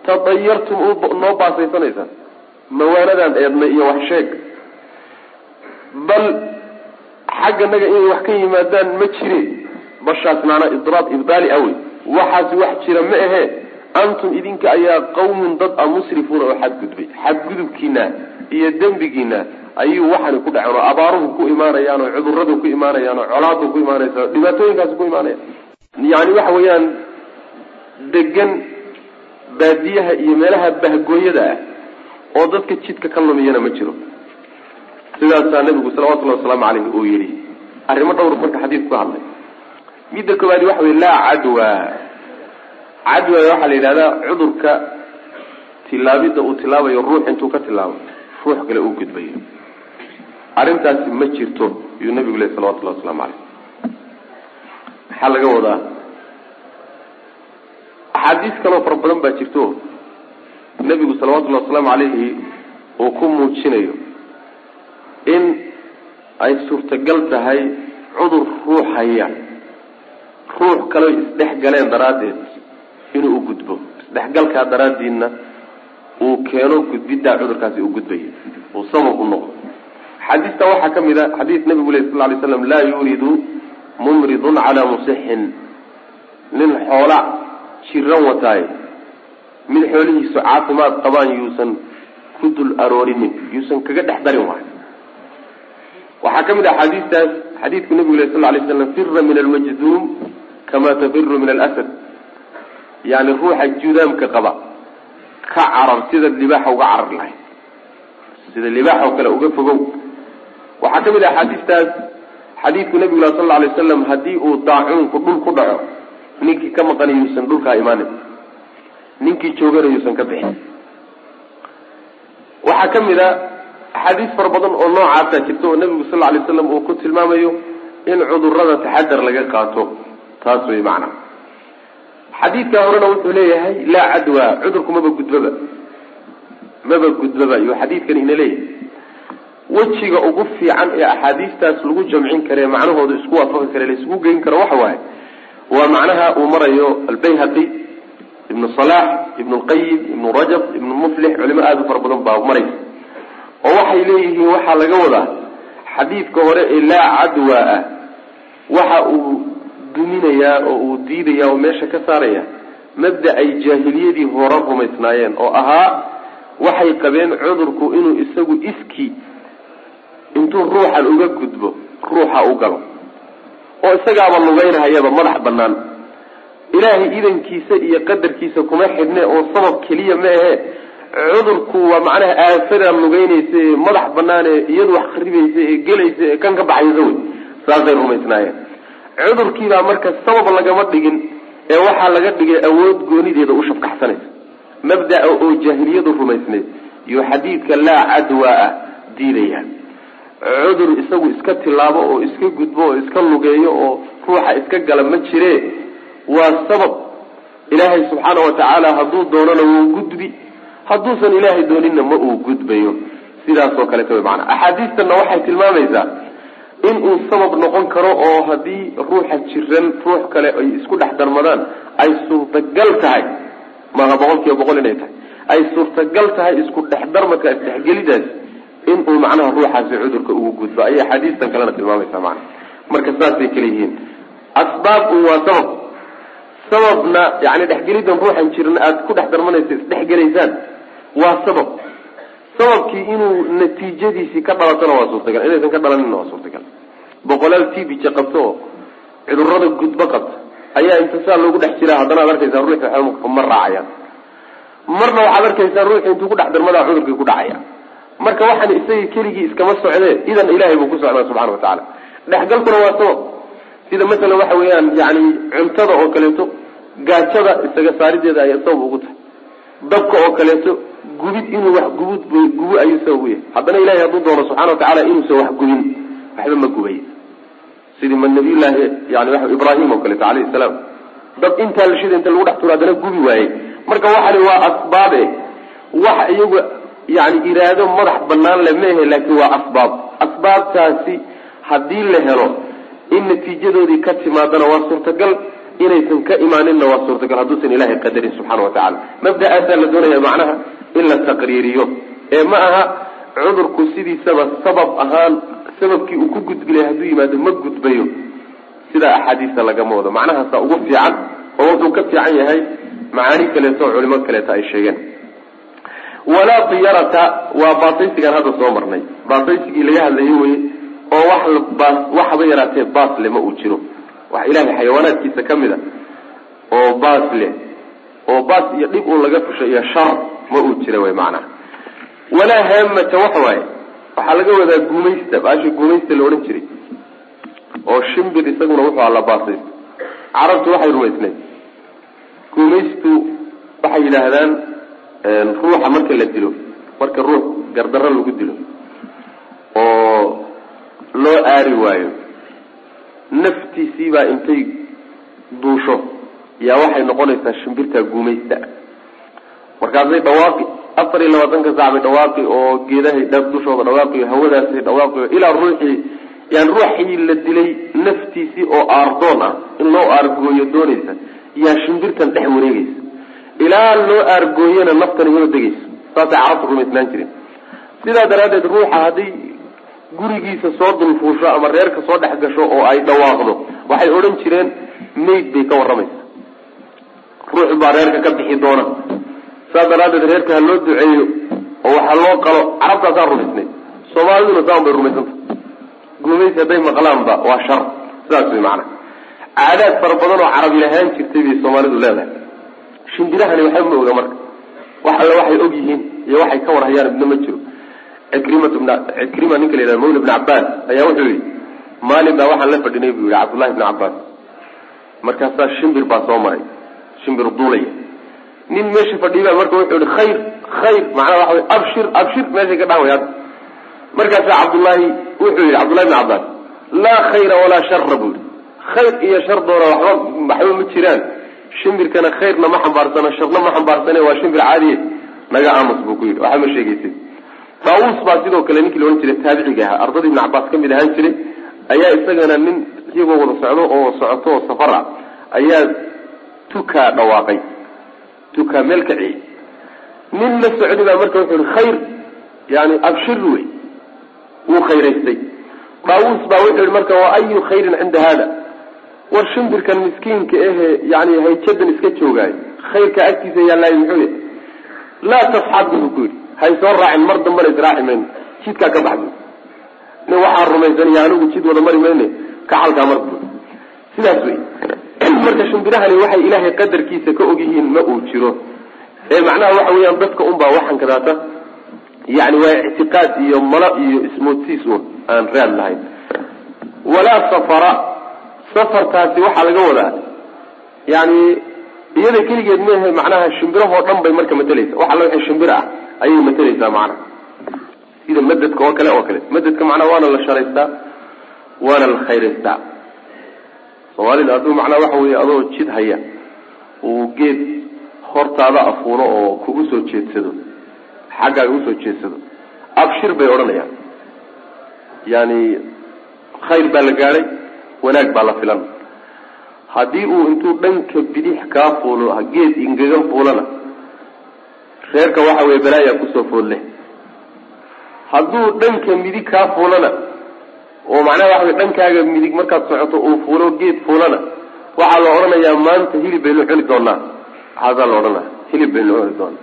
Tadayartum noo baasaysanaysaan mawaanadaan eednay iyo wax sheeg. Bal xagganaga inay wax ka yimaadaan ma jire. Bashaas maanaa idraab ibdaali awey waxaasi wax jira ma ahee antum idinka ayaa qawmun dad a musrifuuna oo xadgudbay. Xadgudubkiina iyo dembigiina ayuu waxani ku dhaceen oo abaaruhu ku imaanayaan oo cuduradu ku imaanayaan oo colaadu ku imaanaysa dhibaatooyinkaasi ku imaanaya yani waxa weeyaan degan baadiyaha iyo meelaha bahgooyada ah oo dadka jidka ka lumiyana ma jiro. Sidaasaa nabigu salawatullahi wasalaamu caleyhi uu yihi arrimo dhowr marka xadiidku ka hadlay. Midda koobaadi waxa wey laa cadwa. Cadwa waxaa la yidhahdaa cudurka tilaabidda uu tilaabayo ruux intuu ka tilaabo ruux kale uu gudbayo. Arrintaasi ma jirto yuu nabigu leh salawatullahi waslamu caleyh maxaa laga wadaa. Axaadiis kaloo fara badan baa jirto. Nebigu salawatullahi wasalaamu calayhi uu ku muujinayo in ay suurtagal tahay cudur ruux haya ruux kaleo isdhex galeen daraaddeed inuu u gudbo. Isdhexgalkaa daraaddiidna uu keeno gudbiddaa cudurkaasi uu gudbayo uu sabab u noqdo. Xadiista waxaa ka mid a xadiis nabigu leh sal lay slam laa yuridu mumridun calaa musixin. Nin xoola jiran wataaye mid xoolihiisu caafimaad qabaan yuusan ku dul aroorinin yuusan kaga dhex darin waay. Waxaa ka mid ah xadiistaas xadiidku nabigu leh sal lay slam fira min almajduum kama tafiru min alasad. Yani ruuxa judaamka qaba ka carar sida libaaxa uga carar lahay sida libaax oo kale uga fogow. Waxaa ka mid ah axaadiistaas xadiidku nabigu lah sal la alay waslam haddii uu daacuunku dhul ku dhaco ninkii ka maqanay yuusan dhulkaa imaanin ninkii joogana yuusan ka bixin. Waxaa ka mid a axaadiis fara badan oo noocaasa jirta oo nabigu sal lay slam uu ku tilmaamayo in cudurrada taxadar laga qaato taas wey macna. Xadiidkaa horena wuxuu leeyahay laa cadwa cudurku maba gudbaba maba gudbaba iyo xadiidkan ina leeyahay wejiga ugu fiican ee axaadiistaas lagu jamcin kare macnahooda isku waafaqi kare la isugu geyn karo waxa waaye waa macnaha uu marayo albayhaqi ibnu salax ibnu lqayim ibnu rajab ibnu muflix culimo aada u fara badan baa maraysa. Oo waxay leeyihiin waxaa laga wadaa xadiidka hore ee laa cadwa ah waxa uu duminayaa oo uu diidayaa oo meesha ka saaraya mabda ay jaahiliyadii hore rumaysnaayeen oo ahaa waxay qabeen cudurku inuu isagu iski intuu ruuxan uga gudbo ruuxa u galo. Oo isagaaba lugeynhayaba madax banaan ilaahay idankiisa iyo qadarkiisa kuma xidhne oo sabab keliya ma ahe. Cudurku waa macnaha aafada lugeynaysa ee madax banaan iyadu wax kharibaysa ee gelaysa ee kan ka baxaysa wey. Saasay rumaysnaayeen. Cudurkiibaa marka sabab lagama dhigin ee waxaa laga dhigay awood goonideeda u shafkaxsanaysa. Mabdaa oo jaahiliyadu rumaysnayd. Iyo xadiidka laa cadwa ah diidaya cudur isagu iska tilaabo oo iska gudbo oo iska lugeeyo oo ruuxa iska gala ma jire. Waa sabab ilaahay subxaana wa tacaala hadduu doonana wuu gudbi. Hadduusan ilaahay dooninna ma uu gudbayo. Sidaasoo kaleeta way maanaa axaadiistanna waxay tilmaamaysaa in uu sabab noqon karo oo haddii ruuxa jiran ruux kale ay isku dhex darmadaan ay suurtagal tahay. Maaha boqol kiiba boqol inay tahay. Ay suurtagal tahay isku dhex darmadka isdhexgelidaas in uu macnaha ruuxaasi cudurka ugu gudbo ayay axaadiistan kalena tilmaamaysaa macana marka saasay kala yihiin. Asbaab un waa sabab. Sababna yani dhexgelidan ruuxan jiran aada ku dhex darmanaysa isdhexgelaysaan waa sabab. Sababkii inuu natiijadiisii ka dhalatona waa suurtagal. Inaysan ka dhalanina waa suurtagal. Boqolaal t b j qabto cudurrada gudbo qabta ayaa inta saa loogu dhex jiraa haddana ad arkaysaa ruuxi ma raacayaan. Marna waxaad arkaysaa ruuxi intuu ku dhex darmadaa cudurkii ku dhacaya marka waxaan isagii keligii iskama socdee idan ilahay buu ku socdaa subxana wa tacaala. Dhexgalkuna waa sabab sida masalan waxa weeyaan yani cuntada oo kaleeto gaajada isaga saarideeda ayay sabab ugu tahay. Dabka oo kaleeto gubid inuu wax gubud gubo ayuu sabab u yahay haddana ilahay hadduu doono subxana wa tacaala inuusan wax gubin waxba ma gubay. Sidii ma nabiyullaahi yani waa ibraahim oo kaleeto alayhi salaam. Dab intaa la shida inta lagu dhex turo haddana gubi waayey marka waxani waa asbaabe. Wax iyagu yani iraado madax banaan le maehe laakiin waa asbaab. Asbaabtaasi haddii la helo in natiijadoodii ka timaadana waa suurtagal inaysan ka imaaninna waa suurtagal hadduusan ilaahay qadarin subxana wa tacala mabda'aasaa la doonaya macnaha in la taqriiriyo. Ee ma aha cudurku sidiisaba sabab ahaan sababkii uu ku gudbilay hadduu yimaado ma gudbayo. Sidaa axaadiista lagama wado macnahaasaa ugu fiican oo wuxuu ka fiican yahay macaani kaleeto culimo kaleeto ay sheegeen walaa diyarata waa baasaysigaan hadda soo marnay. Baasaysigii laga hadlayo wey oo wax waxba yaraatee baas le ma uu jiro. Wax ilaahay xayawaanaadkiisa ka mid a oo baas leh oo baas iyo dhib uu laga fushay iyo shar ma uu jira wey macnaha walaa haamata waxa waaye waxaa laga wadaa guumaysta baasha guumaysta la odhan jiray oo shimbir isaguna wuxuu alla baasaysta carabtu waxay rumaysnayd. Guumaystu waxay yidhaahdaan ruuxa marka la dilo marka ruux gardarro lagu dilo oo loo aari waayo naftiisiibaa intay duusho yaa waxay noqonaysaa shimbirtaa guumaysta. Markaasay dhawaaqi afar iyo labaatanka saac bay dhawaaqi oo geedahay dha dushooda dhawaaqi hawadaasay dhawaaqi ilaa ruuxii yani ruuxii la dilay naftiisii oo aardoon ah in loo aargooyo doonaysa yaa shimbirtan dhex wareegaysa ilaa loo aargooyana naftan iyoo degaysa saasay carabtu rumaysnaan jireen sidaa daraaddeed ruuxa hadday gurigiisa soo dulfuusho ama reerka soo dhex gasho oo ay dhawaaqdo waxay odhan jireen mayd bay ka warramaysa. Ruuxu baa reerka ka bixi doona. Saas daraaddeed reerka ha loo duceeyo oo waxa loo qalo carabtaasaa rumaysnay soomaaliduna saan bay rumaysanta gumaysi hadday maqlaanba waa shar. Sidaas way macana caadaad fara badan oo carabi lahaan jirtay bay soomaalidu leedahay shimbirahani waxba ma oga marka. Wax alle waxay og yihiin iyo waxay ka warhayaan ibna ma jiro. Cikrima ninka la yidhahda mawla ibn cabbaas ayaa wuxuu yihi maalin baa waxaan la fadhinay buu yihi cabdullahi ibn cabbaas markaasaa shimbir baa soo maray shimbir duulaya. Nin meesha fadhiibaa marka wuxuu yihi khayr khayr macnaha waxa wey abshir abshir meeshay ka dhahan way hadda markaasaa cabdullaahi wuxuu yihi cabdullahi ibn cabbaas laa khayra walaa shara buu yihi khayr iyo shar doona waxba waxba ma jiraan shimbirkana khayrna ma xambaarsana sharna ma xambaarsane waa shimbir caadiye naga aamus buu ku yidhi. Waxa ma sheegaysid. Daawuus baa sidoo kale ninkii la odhan jiray taabiciga ahaa. Ardadii ibn cabbaas ka mid ahaan jiray ayaa isagana nin iyagoo wada socdo oo socoto oo safar ah ayaa tukaa dhawaaqay. Tukaa meel kaciyey nin la socday baa marka wuxuu yihi khayr yani abshir wey wuu khayraystay. Daawuus baa wuxuu yihi marka wa ayu khayrin cinda hada war shimbirkan miskiinka ehe yani hayjadan iska joogaayo khayrka agtiisa yaallaayo muxuu laa tasxabu buu ku yidhi. Hay soo raacin mar dambana israaci mayno jidkaa ka baxdo. Nin waxaa rumaysanaya anigu jid wada mari mayne kacalkaa mar bu sidaas wey. (clears throat) Marka shimbirahani waxay ilaahay qadarkiisa ka og yihiin ma uu jiro. Ee macnaha waxa weeyaan dadka unbaa waxan kadaata yani waa ictiqaad iyo malo iyo ismoodsiis un aan raad lahayn. Walaa safara safartaasi waxaa laga wadaa. Yani iyada keligeed mehe macnaha shimbirahoo dhan bay marka matalaysa. Wax alla wixii shimbir ah ayay matalaysaa macnaha. Sida madadka oo kale oo kale. Madadka macnaha waana la sharaystaa waana la khayraystaa soomaalida hadduu macnaha waxa weeye adoo jid haya uu geed hortaada afuulo oo kugu soo jeedsado xaggaaga u soo jeedsado abshir bay odhanayaan. Yani khayr baa la gaadhay wanaag baa la filan. Haddii uu intuu dhanka bidix kaa fuulo geed ingegan fuulana reerka waxa weye balaayaa ku soo foodle hadduu dhanka midig kaa fuulana oo macnaha waxa wey dhankaaga midig markaad socoto uu fuulo geed fuulana waxaa la odhanayaa maanta hilib baynu cuni doonaa. Waxaasaa la odhanaya hilib baynu cuni doonaa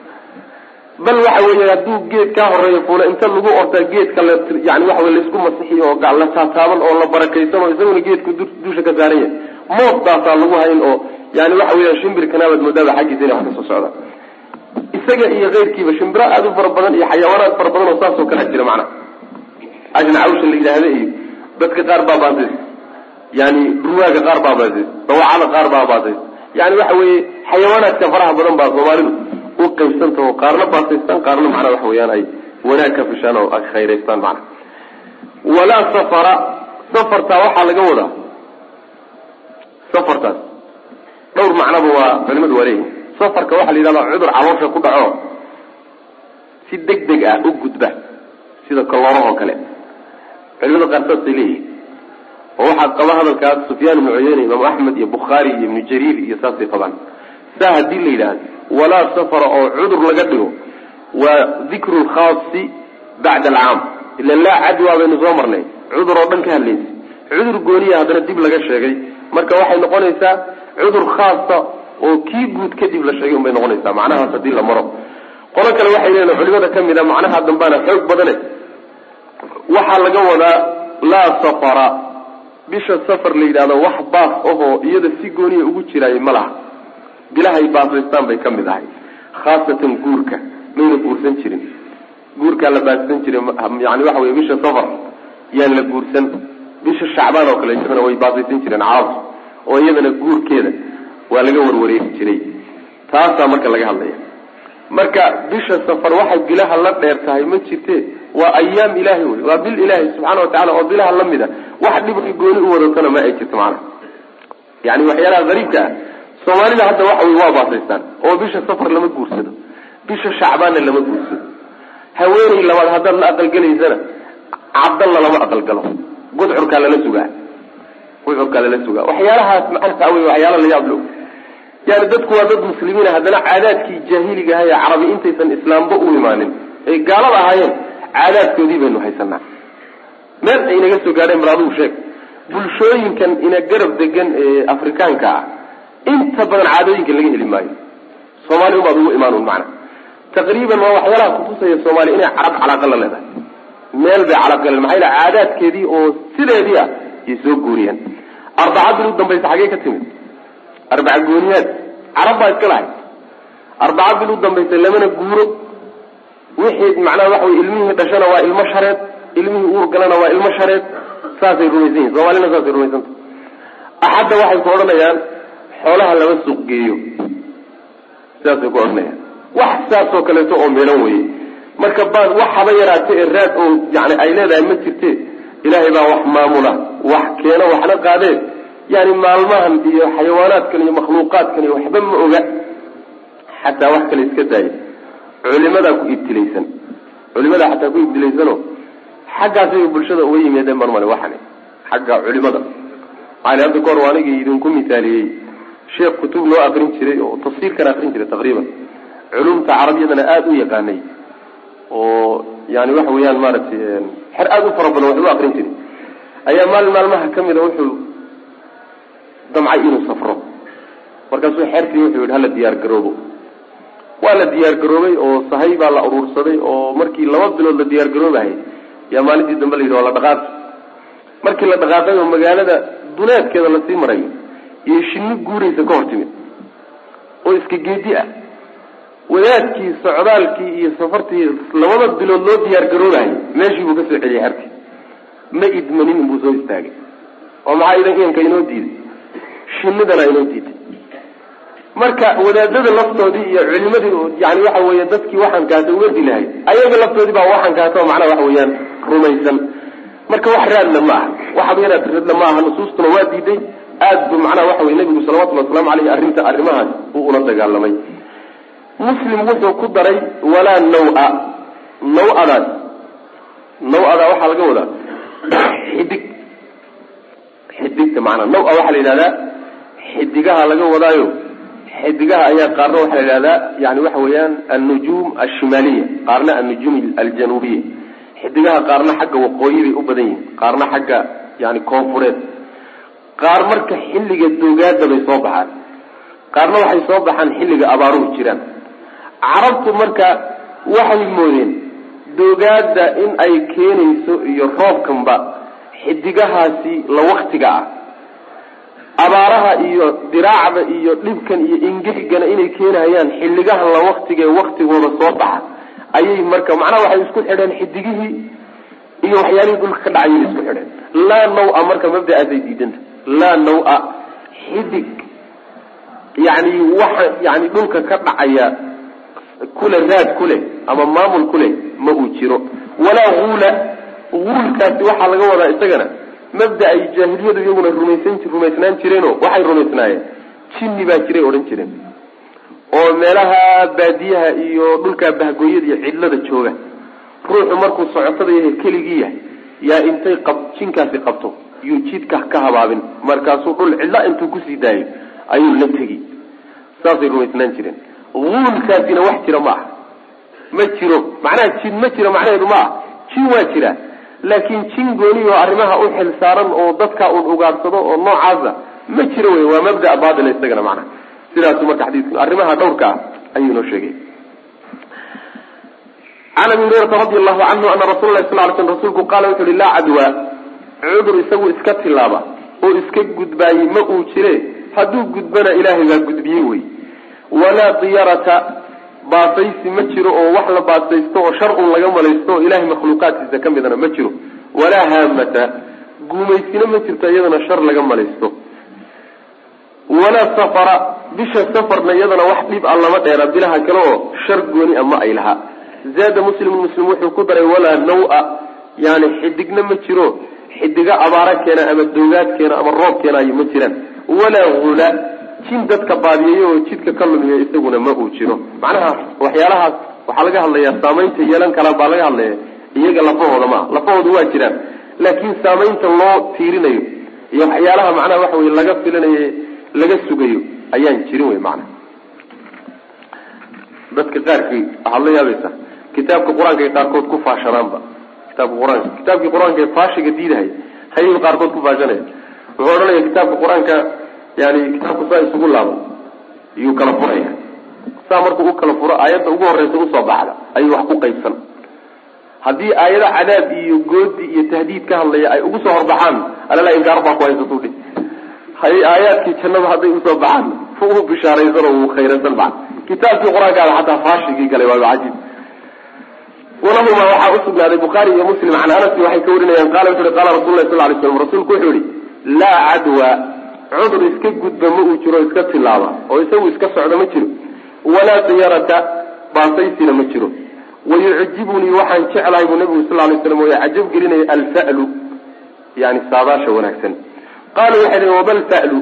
bal waxa weeye hadduu geed kaa horreeya fuula inta lagu ortaa geedka la yani waxa wey la isku masixiyo oo la taataaban oo la barakaysan oo isaguna geedku dusha ka saaran yahay. Moodaasaa lagu hayn oo yani waxa weya shimbirkanaabaad moodaaba xaggiisa wax ka soo socda. Isaga iyo keyrkiiba shimbiro aada u fara badan iyo xayawaanaad fara badan oo saasoo kalea jira macnaha ajna cawsha la yidhaahda iyo dadka qaar baa baasays yani ruwaaga qaar baa baasays dawacada qaar baa baasays yani waxa weeye xayawaanaadka faraha badan baa soomaalidu u qaybsanta qaarna baasaystaan qaarna macnaa waxa weeyaan ay wanaag ka fishaan oo ay khayraystaan macna. Walaa safara safartaa waxaa laga wadaa. Safartaas. Dhowr macnaba waa culimadu waa leeyihiin safarka waxaa la yidhahdaa cudur caloosha ku dhaco. Si deg deg ah u gudba sida kaloorahoo kale. Culimada qaar saasay leeyihiin oo waxaa qaba hadalkaas sufyaan ibnu cuyeyne imaamu axmed iyo bukhaari iyo ibnu jariir iyo saasay qabaan saa haddii la yidhaahdo walaa safara oo cudur laga dhigo waa dikru lkhaasi bacda alcaam. Ila laa cadwa baynu soo marnay cudur oo dhan ka hadlaysa. Cudur gooniya haddana dib laga sheegay. Marka waxay noqonaysaa cudur khaasa oo kii guud kadib la sheegay unbay noqonaysaa macnahaas haddii la maro. Qolo kale waxay leeyihiin culimada ka mid a macnaha dambaana xoog badane waxaa laga wadaa laa safara. Bisha safar la yidhahdo wax baas ahoo iyada si gooniya ugu jiraayo ma laha bilahay baasaystaan bay ka mid ahay khaasatan guurka. Mayna guursan jirin. Guurkaa la baassan jiray yani waxa wey bisha safar yaan la guursan. Bisha shacbaan oo kale iyadana way baasaysan jireen carabtu oo iyadana guurkeeda waa laga warwareegi jiray. Taasaa marka laga hadlaya. Marka bisha safar waxay bilaha la dheer tahay ma jirte waa ayaam ilaahi wey waa bil ilaahi subxaana watacala oo bilaha la mid a wax dhibki gooni u wadatana ma ay jirto macnaha yani waxyaalaha gariibka ah soomaalida hadda waxa wey waa baasaystaan oo bisha safar lama guursado bisha shacbaanna lama guursado. Haweeney labaad haddaad la aqalgelaysana cabdalla lama aqalgalo. Gudcurkaa lala sugaa. Gudcurkaa lala sugaa. Waxyaalahaas macnaha wey waxyaala la yaab yani dadku waa dad muslimiina haddana caadaadkii jaahiliga aha ee carabi intaysan islaamba u imaanin ay gaalada ahaayeen caadaadkoodii baynu haysanaa meel ay inaga soo gaadheen bal adugu sheeg bulshooyinkan ina garab degan ee afrikaanka ah inta badan caadooyinka laga heli maayo. Soomaali ubaad ugu imaan un macna. Taqriiban waa waxyaalaha kutusaya soomaaliya inay carab calaaqa la leedahay. Meel bay calaqgaleen maxaa yila caadaadkeedii oo sideedii ah yay soo guuriyeen arbaca bil u dambaysa xagee ka timid. Arbaca gooniyaad. Carab baa iska lahay. Arbaca bil u dambaysa lamana guuro. Wixii macnaha waxa wey ilmihii dhashana waa ilmo shareed. Ilmihii uur galana waa ilmo shareed. Saasay rumaysan yihiin soomaalina saasay rumaysanta axadda waxay ku odhanayaan xoolaha lama suuq geeyo. Sidaasay ku odhanayaan wax saasoo kaleeto oo meelan weye marka ba wax haba yaraate ee raad oo yani ay leedahay ma jirte. Ilaahay baa wax maamula wax keena waxna qaadee yani maalmahan iyo xayawaanaadkan iyo makhluuqaadkan iyo waxba ma oga. Xataa wax kale iska daaya culimadaa ku ibtilaysan. Culimadaa xataa ku ibtilaysano. Xaggaasay bulshada uga yimaadeen baan male waxani xagga culimada. Maali hadda kahor anigii idinku misaaliyey sheekh kutub loo akrin jiray oo tafsiirkan akrin jiray taqriiban. Culumta carabiyadana aada u yaqaanay oo yani waxa weeyaan maaragtay xer aada u fara badan wax loo akrin jiray. Ayaa maalin maalmaha ka mid a wuxuu damcay inuu safro. Markaasuu xeerkii wuxuu yihi hala diyaar garoobo. Waa la diyaar garoobay oo sahay baa la uruursaday oo markii laba bilood la diyaar garoobahay yaa maalintii dambe la yidhi waa la dhaqaaqi markii la dhaqaaqay oo magaalada duleedkeeda la sii marayo iyo shinni guuraysa ka hor timid. Oo iska geedi ah. Wadaadkii socdaalkii iyo safartii labada bilood loo diyaar garoobahay meeshii buu ka soo celiyay xerkii ma idmanin buu soo istaagay. Oo maxaa idan iyanka inoo diiday? Shinidana inoo diiday. Marka wadaadada laftoodii iyo culimadii yani waxa weeye dadkii waxankaasa uga dilahay ayaga laftoodii baa waxankaasa oo macnaha waxa weeyaan rumaysan. Marka wax raadla ma aha. Waxaba yaraad raadla ma aha. Nusuustuna waa diiday aad bu macnaha waxa weye nabigu salawatullhi waslamu aleyh arrinta arrimahaas uu ula dagaalamay. Muslim wuxuu ku daray walaa nawa. Naw-adaas naw-ada waxaa laga wadaa xidig. Xidigta maanaa nawa waxaa la yidhahdaa xidigaha laga wadaayo. Xidigaha ayaa qaarna waxaa la yidhahdaa yani waxa weeyaan alnujuum alshimaaliya qaarna alnujuum aljanuubiya. Xidigaha qaarna xagga waqooyi bay u badan yihiin qaarna xagga yani koonfureed qaar marka xilliga dogaada bay soo baxaan. Qaarna waxay soo baxaan xilliga abaaruhu jiraan. Carabtu marka waxay moodeen dogaada in ay keenayso iyo roobkanba xidigahaasi la waktiga ah. Abaaraha iyo diraacda iyo dhibkan iyo ingegigana inay keenayaan xilligahan la waktiga ee waktigooda soo baxa ayay marka macnaha waxay isku xidheen xidigihii iyo waxyaalihii dhulka ka dhacayay isku xidheen. Laa naw-a marka mabda'aasay diidanta laa naw-a xidig yani waxa yani dhulka ka dhacaya kule raad kuleh ama maamul kuleh ma uu jiro. Walaa huula huulkaasi waxaa laga wadaa isagana mabda ay jaahiliyadu iyaguna rumaysan rumaysnaan jireenoo waxay rumaysnaayeen. Jinni baa jiray odhan jireen. Oo meelaha baadiyaha iyo dhulkaa bahgooyada iyo cidlada jooga ruuxu markuu socotada yahay keligii yahay yaa intay qab jinkaasi qabto yuu jidka ka habaabin. Markaasuu dhul cidla intuu ku sii daayo ayuu la tegi saasay rumaysnaan jireen. Uulkaasina wax jira ma aha ma jiro. Macnaha jin ma jiro macnaheedu ma ah jin waa jira. Laakiin jin gooni oo arrimaha u xil saaran oo dadka un ugaarsado oo noocaasa ma jiro wey waa mabda batil isagana macnaha. Sidaasu marka xadiisku arrimaha dhowrka ah ayuu inoo sheegay. Can abi hurayrata radi allahu canhu ana rasula lahi sal ly sl rasuulku qaala wuxu uhi laa cadwa cudur isagu iska tilaaba oo iska gudbaayey ma uu jire hadduu gudbana ilaahay baa gudbiyey wey. Walaa diyarata baasaysi ma jiro oo wax la baasaysto oo sharcun laga malaysto oo ilahay makhluuqaadkiisa ka midana ma jiro. Walaa haamata guumaysina ma jirto iyadana shar laga malaysto. Walaa safara bisha safarna iyadana wax dhib a lama dheera bilaha kale oo shar gooni a ma ay laha zaada muslimun muslim wuxuu ku daray walaa naw-a yani xidigna ma jiro xidiga abaara keena ama doogaad keena ama roob keenayo ma jiraan. Walaa hula jin dadka baadiyeeyo oo jidka ka lumiya isaguna ma uu jiro. Macnaha waxyaalahaas waxaa laga hadlayaa saamaynta yeelan karaa baa laga hadlaya iyaga lafahooda ma ah lafahooda waa jiraan. Laakiin saamaynta loo tiirinayo iyo waxyaalaha macnaha waxa weye laga filinayo laga sugayo ayaan jirin wey macnaha. Dadka qaarkii waxaad la yaabaysaa kitaabka qur'aanka ay qaarkood ku faashanaanba kitaabka qur'aanka. Kitaabkii qur'aanka ee faashiga diidahay hayay qaarkood ku faashanaya wuxuu odhanaya kitaabka qur'aanka yani kitaabku saa isugu laabo iyuu kala furaya. Saa markuu u kala furo aayadda ugu horreysa u soo baxda. Ayuu wax ku qaybsan. Haddii aayado cadaab iyo goodi iyo tahdiid ka hadlaya ay ugu soo horbaxaan alala inkaar baa ku haysatu dhi. Hay aayaadkii jannada hadday u soo baxaan uu bishaaraysan oo uu khayraysan ba kitaabkii qur'aankaada xataa faashigii galay waa cajiib walahuma waxaa usugnaaday bukhaari iyo muslim can anasi waxay ka warinayaan qala wuxu uhi qala rasul lah sal lay slam rasuulku wuxuu yihi laa cadwa cudur iska gudba ma uu jiro iska tilaaba oo isagu iska socda ma jiro. Walaa diyarata baasaysina ma jiro. Wayucjibunii waxaan jeclahay buu nabigu sal lay slam way cajab gelinaya alfa'lu yani saadaasha wanaagsan. Qaala waxay dhi wama lfa'lu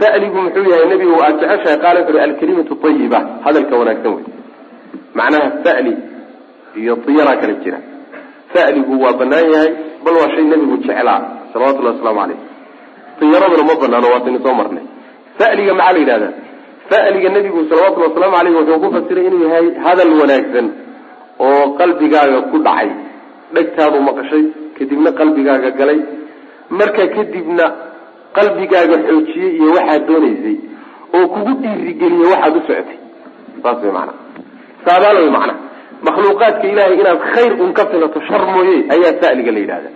fa'ligu muxuu yahay nebigu aad jeceshahay? Qaala wuxu alkalimatu ayiba hadalka wanaagsan wey macnaha fa'li iyo diyaraa kala jira. Fa'ligu waa banaan yahay bal waa shay nebigu jeclaa salawatullahi waslamu caleyh diyaraduna ma banaano waataynu soo marnay. Fa'liga maxaa la yidhahdaa? Fa'liga nebigu salawatullhi waslamu caleyh wuxuu ku fasiray inuu yahay hadal wanaagsan oo qalbigaaga ku dhacay. Dhegtaadu maqashay kadibna qalbigaaga galay. Marka kadibna qalbigaaga xoojiyey iyo waxaad doonaysay oo kugu dhiirigeliye waxaad u socotay. Saas way macana saadaal way macana makhluuqaadka ilahay inaad khayr un ka filato shar mooye ayaa fa'liga la yidhahda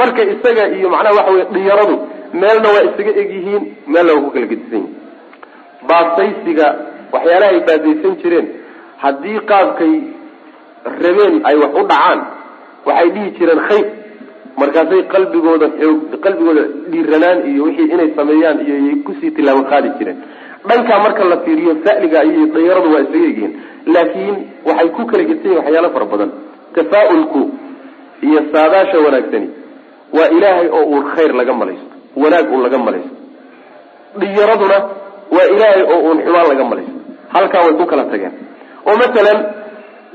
marka isaga iyo macnaha waxa weye dhiyaradu meelna waa isaga eg yihiin meelna waa ku kala gedisan yihiin baasaysiga waxyaalaha ay baasaysan jireen haddii qaabkay rabeen ay wax u dhacaan waxay dhihi jireen khayr. Markaasay qalbigooda xoog qalbigooda dhiiranaan iyo wixii inay sameeyaan iyo yay ku sii tilaabo qaadi jireen dhankaa marka la fiiriyo fa'liga iyo dayaradu waa isaga egyihiin laakiin waxay ku kala gedsan yihiin waxyaalo fara badan. Tafaa'ulku iyo saadaasha wanaagsani waa ilaahay oo uun khayr laga malaysto wanaag uun laga malaysto. Dhiyaraduna waa ilaahay oo uun xumaan laga malaysto. Halkaa way ku kala tageen. Oo masalan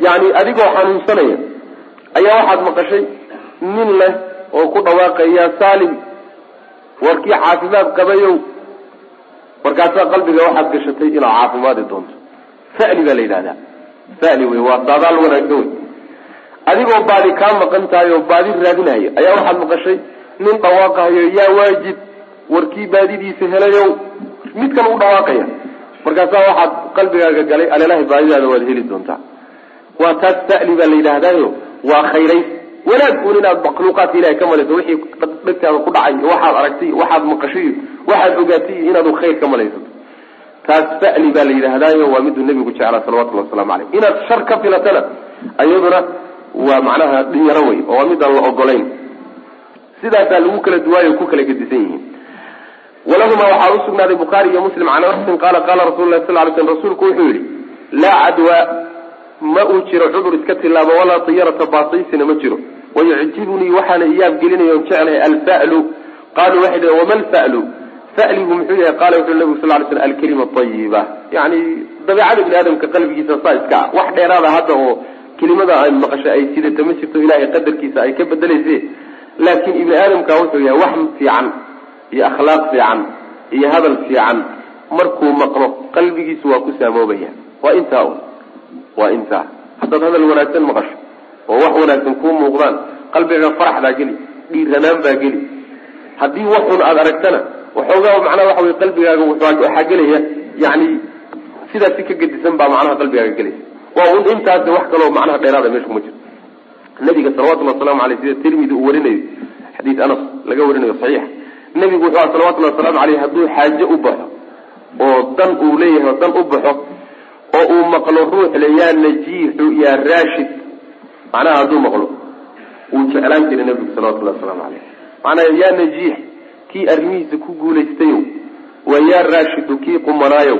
yani adigoo xanuunsanaya ayaa waxaad maqashay nin leh oo ku dhawaaqaya salim warkii caafimaad qabayow markaasaa qalbiga waxaad gashatay inaad caafimaadi doonto. Fa'li baa la yidhahdaa fa'li wey waa saadaal wanaagsan wey adigoo baadi kaa maqan tahay oo baadi raadinayo ayaa waxaad maqashay nin dhawaaqayo yaa waajib warkii baadidiisa helayow. Midkan u dhawaaqaya. Markaasaa waxaad qalbigaaga galay alelahay baadidaada waad heli doontaa. Waa taas fa'li baa la yidhahdaayo waa khayrays wanaag uun inaad makhluuqaadka ilahay ka malayso wixii dhegtaada ku dhacay waxaad aragtay waxaad maqashay waxaad ogaatay inaadu khayr ka malaysato taas fa'li baa la yidhaahdaayo waa miduu nebigu jeclaa salawatullahi waslamu caleyh inaad shar ka filatana iyaduna waa macnaha dhinyaro wey oo waa midaan la ogolayn sidaasaa lagu kala duwaayo ku kala gedisan yihiin. Walahuma waxaa usugnaaday bukhaari iyo muslim can anasin qaala qaala rasulu lahi sal ly slm rasuulku wuxuu yihi laa cadwa ma uu jiro cudur iska tilaabo walaa tiyarata baasaysina ma jiro wayucjibunii waxaana iyaab gelinaya on jeclahay alfa'lu qaaluu waxay dhaheen wama lfa'lu fa'ligu muxuu yahay qaala wuxuu nabigu sal ly slam alkalima ayiba yani dabeecada bini aadamka qalbigiisa saa iska ah wax dheeraada hadda oo kelimada ay maqasho ay sidata ma jirto ilahay qadarkiisa ay ka bedelayse laakiin ibni aadamka wuxuu yahay wax fiican iyo akhlaaq fiican iyo hadal fiican markuu maqlo qalbigiisu waa ku saamoobaya waa intaa waa intaa haddaad hadal wanaagsan maqasho oo wax wanaagsan kuu muuqdaan. Qalbiga farax geli dhiiranaan baa geli. Haddii waxun aada aragtana waxoogaa macnaha waxa wey qalbigaaga waxaa gelaya yani sidaasi ka gedisan baa macnaha qalbigaaga gelaysa waa un intaas wax kaloo macnaha dheeraada meesha kuma jirto. Nabiga salawatullhi waslamu aleyh sida tirmidi uu warinayo xadiis anas laga warinayo saxiix. Nebigu wuxuu aha salawatullahi waslamu aleyh hadduu xaaje u baxo oo dan uu leeyahay oo dan u baxo oo uu maqlo ruux le yaa najiixu yaa rashid macnaha hadduu maqlo wuu jeclaan jiray nebigu salawatullahi waslamu aleyh macnaha yaa najiix kii arrimihiisa ku guulaystayow waa yaa raashidu kii qumanaayow?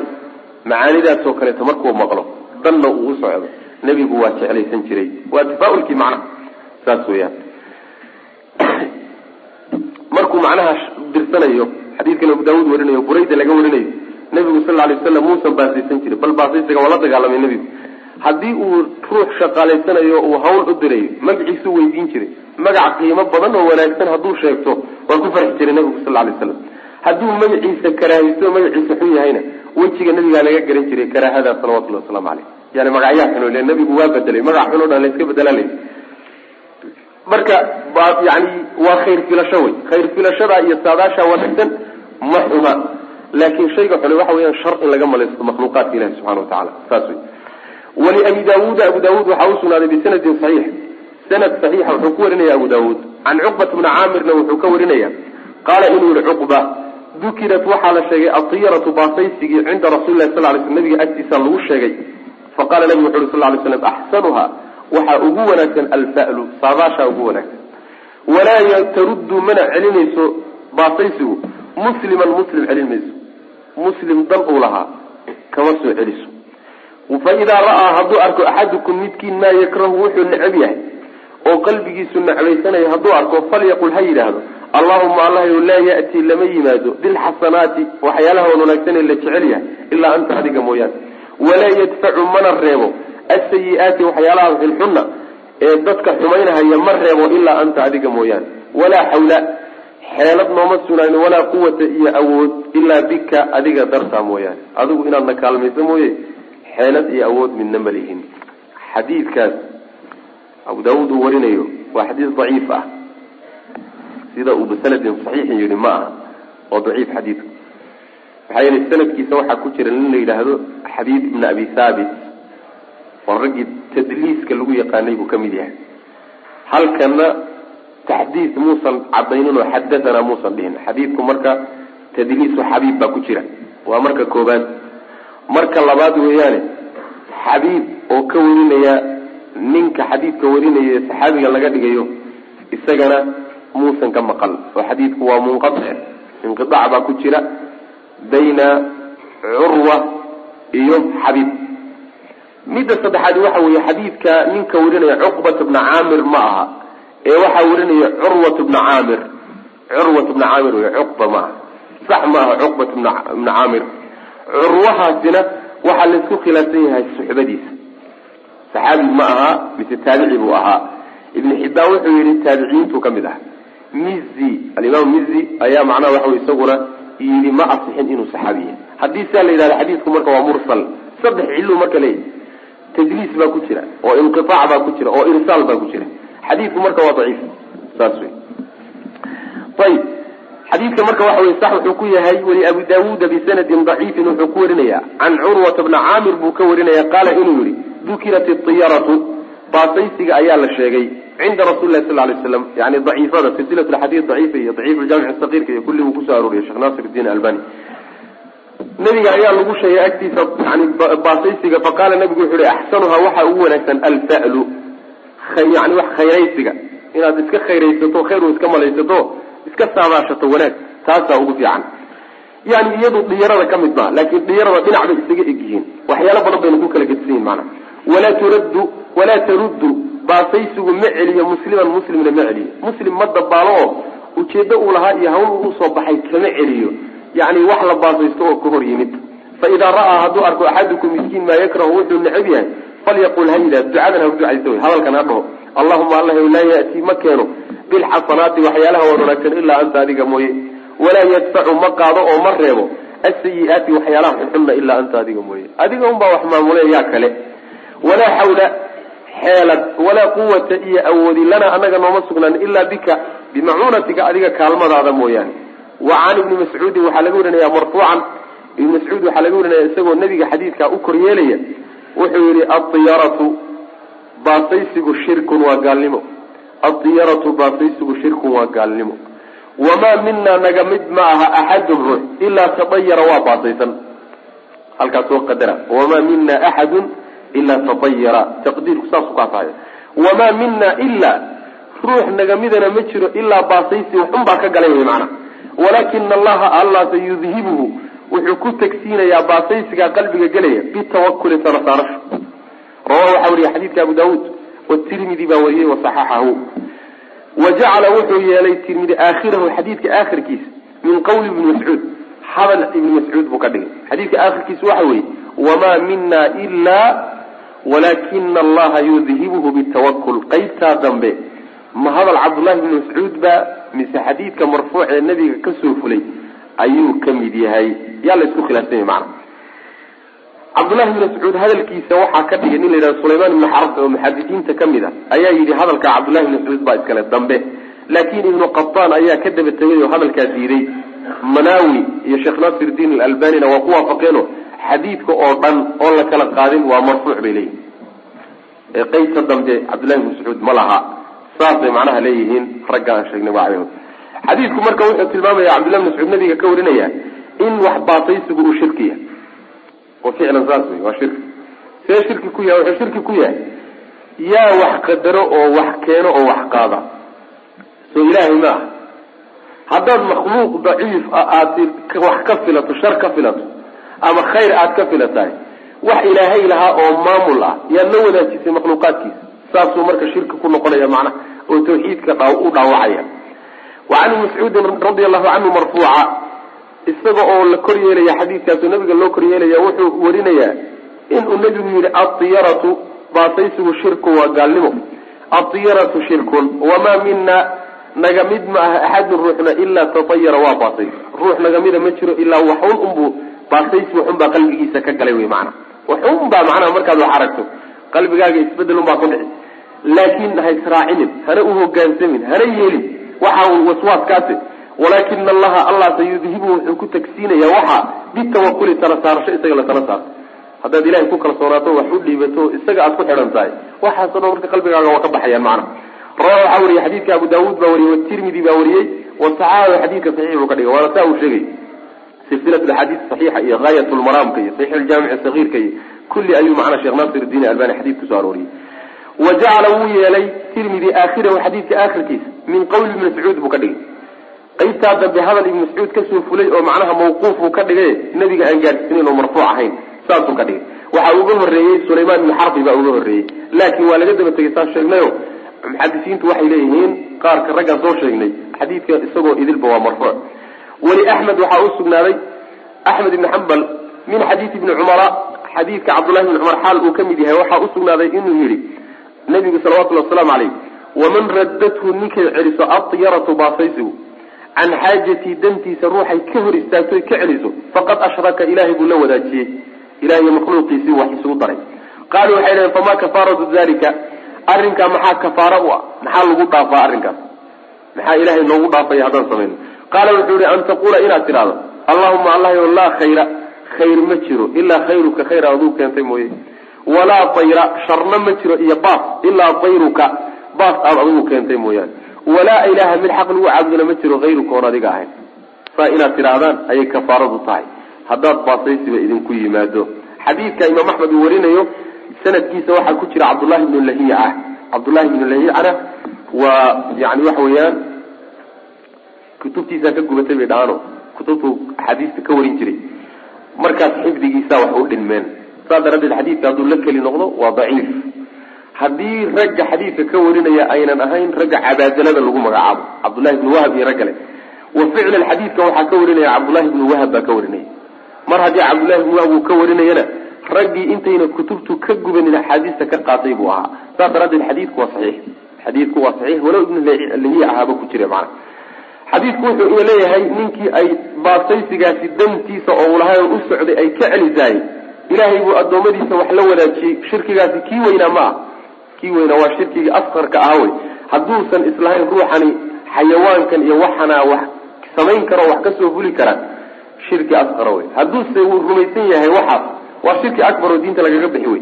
Macaanidaasoo kaleeto markuu maqlo danna uu u socdo. Nebigu waa jeclaysan jiray. Waa tafaaulkii macnaha. Saas weeyaan. (clears throat) Markuu macnaha dirsanayo xadiidkan abu daawuud warinayo burayda laga warinayo nebigu sal alay waslam muusan baasaysan jirin bal baasaysiga waa la dagaalamay nebigu haddii uu ruux shaqaalaysanayo uu hawl u dirayo magaciisuu weydiin jiray magac qiimo badan oo wanaagsan hadduu sheegto waa ku farxi jiray nabigu sal lay slam hadduu magaciisa karaahaysto magaciisa xun yahayna wejiga nabigaa laga garan jiray karaahada salawatullahi waslamu caleyh yani magacyaa xun le nabigu waa bedelay magac xun o dhan layska bedelaa lay marka yani waa khayr filasho wey. Khayr filashada iyo saadaasha wanaagsan ma xuma. Laakin shayga xune waxa weeyaan shar in laga malaysto makhluuqaadka ilahi subxana watacala saas wey waliabi daawuuda abu daawuud waxaa usugnaaday bisanadin saxiix. Sanad saxiixa wuxuu ku warinaya abu daawuud can cuqbat bni caamirna wuxuu ka warinaya qaala inuu yihi cuqba dukirat waxaa la sheegay atiyaratu baasaysigii cinda rasuli lahi sal lay sl nabiga agtiisa lagu sheegay. Faqala nabigu wuxu uri sal lay slam axsanuha waxaa ugu wanaagsan alfa'lu saadaashaa ugu wanaagsan. Walaa taruddu mana celinayso baasaysigu. Musliman muslim celin mayso muslim dan uu lahaa kama soo celiso fa idaa ra'aa hadduu arko axadukum midkiin maa yakrahu wuxuu necab yahay oo qalbigiisu necbaysanaya hadduu arko falyaqul ha yidhaahdo allahuma allahayow laa ya'tii lama yimaado bilxasanaati waxyaalaha wan wanaagsanee la jecel yahay ilaa anta adiga mooyaane. Walaa yadfacu mana reebo. Asayi-aati waxyaalaha xilxunna ee dadka xumaynahaya ma reebo ilaa anta adiga mooyaane. Walaa xawla xeelad nooma sugnaan walaa quwata iyo awood ilaa bika adiga dartaa mooyaane. Adigu inaadna kaalmayso mooye xeelad iyo awood midna ma lihin. Xadiidkaas abu daawuud uu warinayo waa xadiis daciif ah. Sida uu bisanadin saxiixin yihi ma aha oo daciif xadiidku. Maxaa yeelay sanadkiisa waxaa ku jira nin la yidhaahdo xabiib ibn abi thaabit oo raggii tadliiska lagu yaqaanay buu ka mid yahay. Halkana taxdiis muusan cadaynin oo xadathana muusan dhihin. Xadiidku marka tadliisu xabiib baa ku jira. Waa marka koobaad marka labaad weeyaane xabiib oo ka warinaya ninka xadiidka warinaya saxaabiga laga dhigayo isagana muusan ka maqal oo xadiidku waa munqatic inqiaac baa ku jira bayna curwa iyo xabiib. Midda saddexaad waxa weeye xadiidka ninka warinaya cuqbat bna caamir ma aha ee waxaa warinaya curwat bna caamir. Curwat bna caamir wey cuqba ma aha. Sax ma aha cuqbat bna caamir curwahaasina waxaa la isku khilaafsan yahay suxbadiisa. Saxaabi ma aha mise taabici buu ahaa. Ibn xibaan wuxuu yihi taabiciyiintu ka mid ah. Mizi alimaam mizi ayaa macnaha waxa wey isaguna yidhi ma asixin inuu saxaabi yahay. Haddii saa la yidhahdo xadiidku marka waa mursal. Saddex ciluu marka leeyahy tadliis baa ku jira oo inqiaac baa ku jira oo irsaal baa ku jira. Xadiidku marka waa daciif saas wey xadiidka marka waxa wey sax wuxuu ku yahay weli abu daawuuda bisanadin daciifin wuxuu ku warinaya can curwata bna caamir buu ka warinaya qaala inuu yihi dukirat iyaratu baasaysiga ayaa la sheegay cinda rasuli lahi sal lay slam yani daciifada silsilat xadiid daciifa iyo daciif ljamic saqiirka iyo kulli buu ku soo arooriyay sheekh nasir diin albani. Nabiga ayaa lagu sheegay agtiisa yani baasaysiga faqaala nabigu wuxu uhi axsanuha waxaa ugu wanaagsan alfa'lu yani wax khayraysiga inaad iska khayraysato khayr iska malaysato iska saadaashato wanaag taasaa ugu fiican. Yani iyadu dhiyarada ka mid maa laakin dhiyarada dhinac bay isaga egyihiin waxyaalo badan bayna ku kala gedisan yihiin maanaa walaa turaddu walaa taruddu baasaysigu ma celiyo musliman muslimna ma celiyo. Muslim ma dabaalo oo ujeedo uu lahaa iyo hawl uu u soo baxay kama celiyo. Yani wax la baasaysto oo ka hor yimid. Fa idaa ra'aa hadduu arko axadukum miskiin maa yakrahu wuxuu necab yahay falyaqul ha yidhah ducadan ha ducaysa wy hadalkan ha dhaho. Allahuma allah laa ya'tii ma keeno bilxasanaati waxyaalaha waan wanaagsan ilaa anta adiga mooye walaa yadfacu ma qaado oo ma reebo asayi-aati waxyaalaha xunxunna ilaa anta adiga mooye adiga unbaa wax maamule yaa kale walaa xawla xeelad walaa quwata iyo awoodi lana anaga nooma sugnaan ilaa bika bimacuunatika adiga kaalmadaada mooyaane wa can ibni mascuudin waxaa laga warinaya marfuucan ibni mascuud waxaa laga warinaya isagoo nabiga xadiidkaa u koryeelaya wuxuu yihi adiyaratu baasaysigu shirkun waa gaalnimo adiyaratu baasaysigu shirkun waa gaalnimo. Wamaa minaa naga mid ma aha axadun ruux ilaa tadayara waa baasaysan halkaas soo qadara. Wamaa mina axadun ilaa tadayara. Taqdiirku saasu kaa tahay. Wamaa mina ilaa ruux nagamidana ma jiro ilaa baasaysi waxun baa ka galay wy macana walaakina allaha allah sayudhibuhu wuxuu ku tegsiinayaa baasaysigaa qalbiga gelaya bitawakuli tala saarasho rawahu waxaa wariya xadiidka abu daawuud watirmidi baa wariyey wasaxaxahu wa jacala wuxuu yeelay tirmidi aakhirahu xadiidka aakhirkiisa min qawli ibni mascuud hadal ibni mascuud buu ka dhigay xadiidka aakhirkiisa waxa weeye wamaa mina ilaa walaakina allaha yudhibuhu bitawakul qaybtaa dambe ma hadal cabdullahi bni mascuud ba mise xadiidka marfuuc ee nabiga ka soo fulay ayuu ka mid yahay yaa la isku khilaafsanya macana cabdullahi bni mascuud hadalkiisa waxaa ka dhigay nin la yidhahdo sulaymaan ibni xarb oo muxadisiinta ka mid a ayaa yidhi hadalka cabdullahi bni mascuud baa iskale dambe. Laakin ibnu qataan ayaa ka daba tegay oo hadalkaa diiday. Manawi iyo sheekh nasir diin alalbanina waa ku waafaqeeno xadiidka oo dhan oon la kala qaadin waa marfuuc bay leeyihiin ee qeybta dambe cabdullahi bni mascuud ma laha. Saasay macnaha leeyihiin ragga aan sheegnay waa xadiidku marka wuxuu tilmaamaya cabdullahi bni mascuud nabiga ka warinaya in wax baataysigu uu shirki yahay. oo ficlan saas wey waa shirki see shirki ku yahay wuxuu shirki ku yahay yaa wax qadaro oo wax keeno oo wax qaada soo ilaahay ma aha haddaad makhluuq daciif a aad wax ka filato shar ka filato ama khayr aad ka filatahay wax ilaahay lahaa oo maamul ah yaad la wadaajisay makhluuqaadkiisa saasuu marka shirki ku noqonaya macnaha oo tawxiidka u dhaawacaya wa can mascuudin radi allahu canhu marfuuca isaga oo la kor yeelaya xadiidkaasoo nabiga loo kor yeelaya wuxuu warinayaa inuu nebigu yihi adiyaratu baasaysigu shirku waa gaalnimo. Adiyaratu shirkun. Wamaa mina naga mid ma aha axadun ruuxna ilaa tatayara waa baasaysi ruux nagamida ma jiro ilaa waxun unbuu baasaysi waxun baa qalbigiisa ka galay wey maanaa waxun baa macnaha markaad wax aragto qalbigaaga isbeddel unbaa ku dhici. Laakin ha israacinin hana uhogaansamin hana yeelin. Waxa waswaaskaasi walaakina allaha allah sayudhibu wuxuu ku tagsiinaya waxa bitawakuli tala isaga la tala saarto haddaad ilahay ku kalsoonaato wax u dhiibato isaga aad ku xidhan tahay. Waxaaso dhan marka qalbigaaga waa ka baxayaan macna. Rawa waxaa wariyey xadiidka abu daawuud baa wariyey watirmidi baa wariyey wasaxaaxa xadiidka saxiix buu ka dhigay. Waana saa uu sheegay. Silsilat axaadiis saxiixa iyo gaayat lmaraamka iyo saxiix ljaamic sagiirka iyo kulli ayuu macnaa sheekh naasir diin albani xadiid ku soo arooriyey wa jacala wuu yeelay tirmidi aakhirahu xadiidka aakhirkiisa min qawli ibni mascuud buu ka dhigay qaybtaa dambe hadal ibn mascuud ka soo fulay oo macnaha mawquufuu ka dhigay nabiga aan gaadhsiinayn oo marfuuc ahayn saasuu ka dhigay. Waxaa uga horeeyey sulaymaan ibni xarbi baa uga horreeyey laakiin waa laga daba tegay saan sheegnayo muxadisiintu waxay leeyihiin qaarka raggaan soo sheegnay xadiidka isagoo idilba waa marfuuc weli axmed waxaa u sugnaaday axmed ibni xambal min xadiidi ibni cumara xadiidka cabdullahi ibni cumar xaal uu ka mid yahay waxaa u sugnaaday inuu yidhi nabigu salawatullhi wasalaamu calayh waman raddathu ninkay celiso adyaratu baasaysigu can xaajatii dantiisa ruuxay ka hor istaagto ka celiso. Faqad ashraka ilahay buu la wadaajiyey. Ilahiy makhluuqiisii wax isugu daray. Qaaluu waxay dhaheen famaa kafaaratu dalika arrinkaa maxaa kafaara u ah? Maxaa lagu dhaafaa arrinkaas maxaa ilahay noogu dhaafaya haddaan samayno? Qaala wuxuu yihi an taquula inaad tidhahdo allahuma allahy laa khayra khayr ma jiro ilaa khayruka khayr aduu keentay mooye. Walaa tayra sharna ma jiro iyo baas ilaa tayruka baas aad adigu keentay mooyaane walaa ilaaha mid xaq lagu caabudana ma jiro hayruka oon adiga ahayn. Saa inaad tidhaahdaan ayay kafaaradu tahay. Haddaad baasaysiba idinku yimaado. Xadiidka imaam axmed uu warinayo sanadkiisa waxaa ku jira cabdullahi ibnu lahiica cabdullahi ibnu lahicana waa yani waxa weeyaan kutubtiisaa ka gubatay bay dhahaano kutubtu axaadiista ka warin jiray. Markaas xifdigiisa wax u dhinmeen. Saas daraaddeed xadiidka hadduu la keli noqdo waa daciif haddii ragga xadiidka ka warinaya aynan ahayn ragga cabaadalada lagu magacaabo. Cabdullahi ibnu wahab iyo raggale wa ficlan xadiidka waxaa ka warinaya cabdullahi ibnu wahab baa ka warinaya. Mar haddii cabdullahi ibnu wahab uu ka warinayana raggii intayna kutubtu ka gubanin axaadiista ka qaatay buu ahaa. Saas daraaddeed xadiidku waa saxiix. Xadiidku waa saxiix. Walow ibnu lahiya ahaaba ku jira macana xadiidku wuxuu leeyahay ninkii ay baasaysigaasi dantiisa oo uu lahay oo u socday ay ka celisaay ilaahay buu addoommadiisa wax la wadaajiyey. Shirkigaasi kii weynaa ma ah kii weynaa waa shirkigii asqarka ahaa wey. Hadduusan islahayn ruuxani xayawaankan iyo waxana wax samayn karo wax ka soo fuli karaan shirki asqara wey. Hadduuse uu rumaysan yahay waxaas waa shirki akbar oo diinta lagaga bixi wey.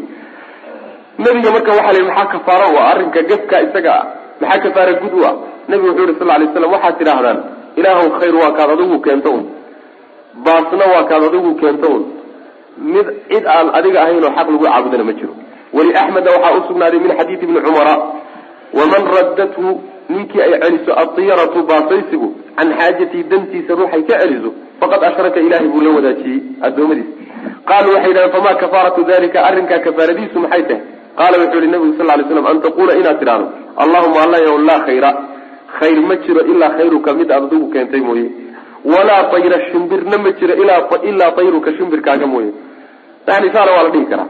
Nabiga marka waxaa la yidhi maxaa kafaaro u ah? Arrinka gefka isaga ah maxaa kafaara gud u ah? Nabigu wuxuu yihi sal lay slam waxaad tidhaahdaan ilaahu khayr waa kaad adigu keento un baasna waa kaad adigu keento un. Mid cid aan adiga ahayn oo xaq lagu caabudana ma jiro weli axmeda waxaa usugnaaday min xadiidi ibni cumara waman raddathu ninkii ay celiso adiyaratu baasaysigu can xaajatii dantiisa ruuxay ka celiso faqad ashraka ilahay buu la wadaajiyey adoomadiisa qaaluu waxay yidhahdeen famaa kafaaratu dalika arrinkaa kafaaradiisu maxay tahay? Qaala wuxuu yihi nabigu sal lay slam an taquula inaad tidhahdo allahuma alla laa khayra khayr ma jiro ilaa khayruka mid aad adigu keentay mooye. Walaa tayra shimbirna ma jiro ilaa tayruka shimbirkaaga mooye. Yani saana waa la dhihi karaa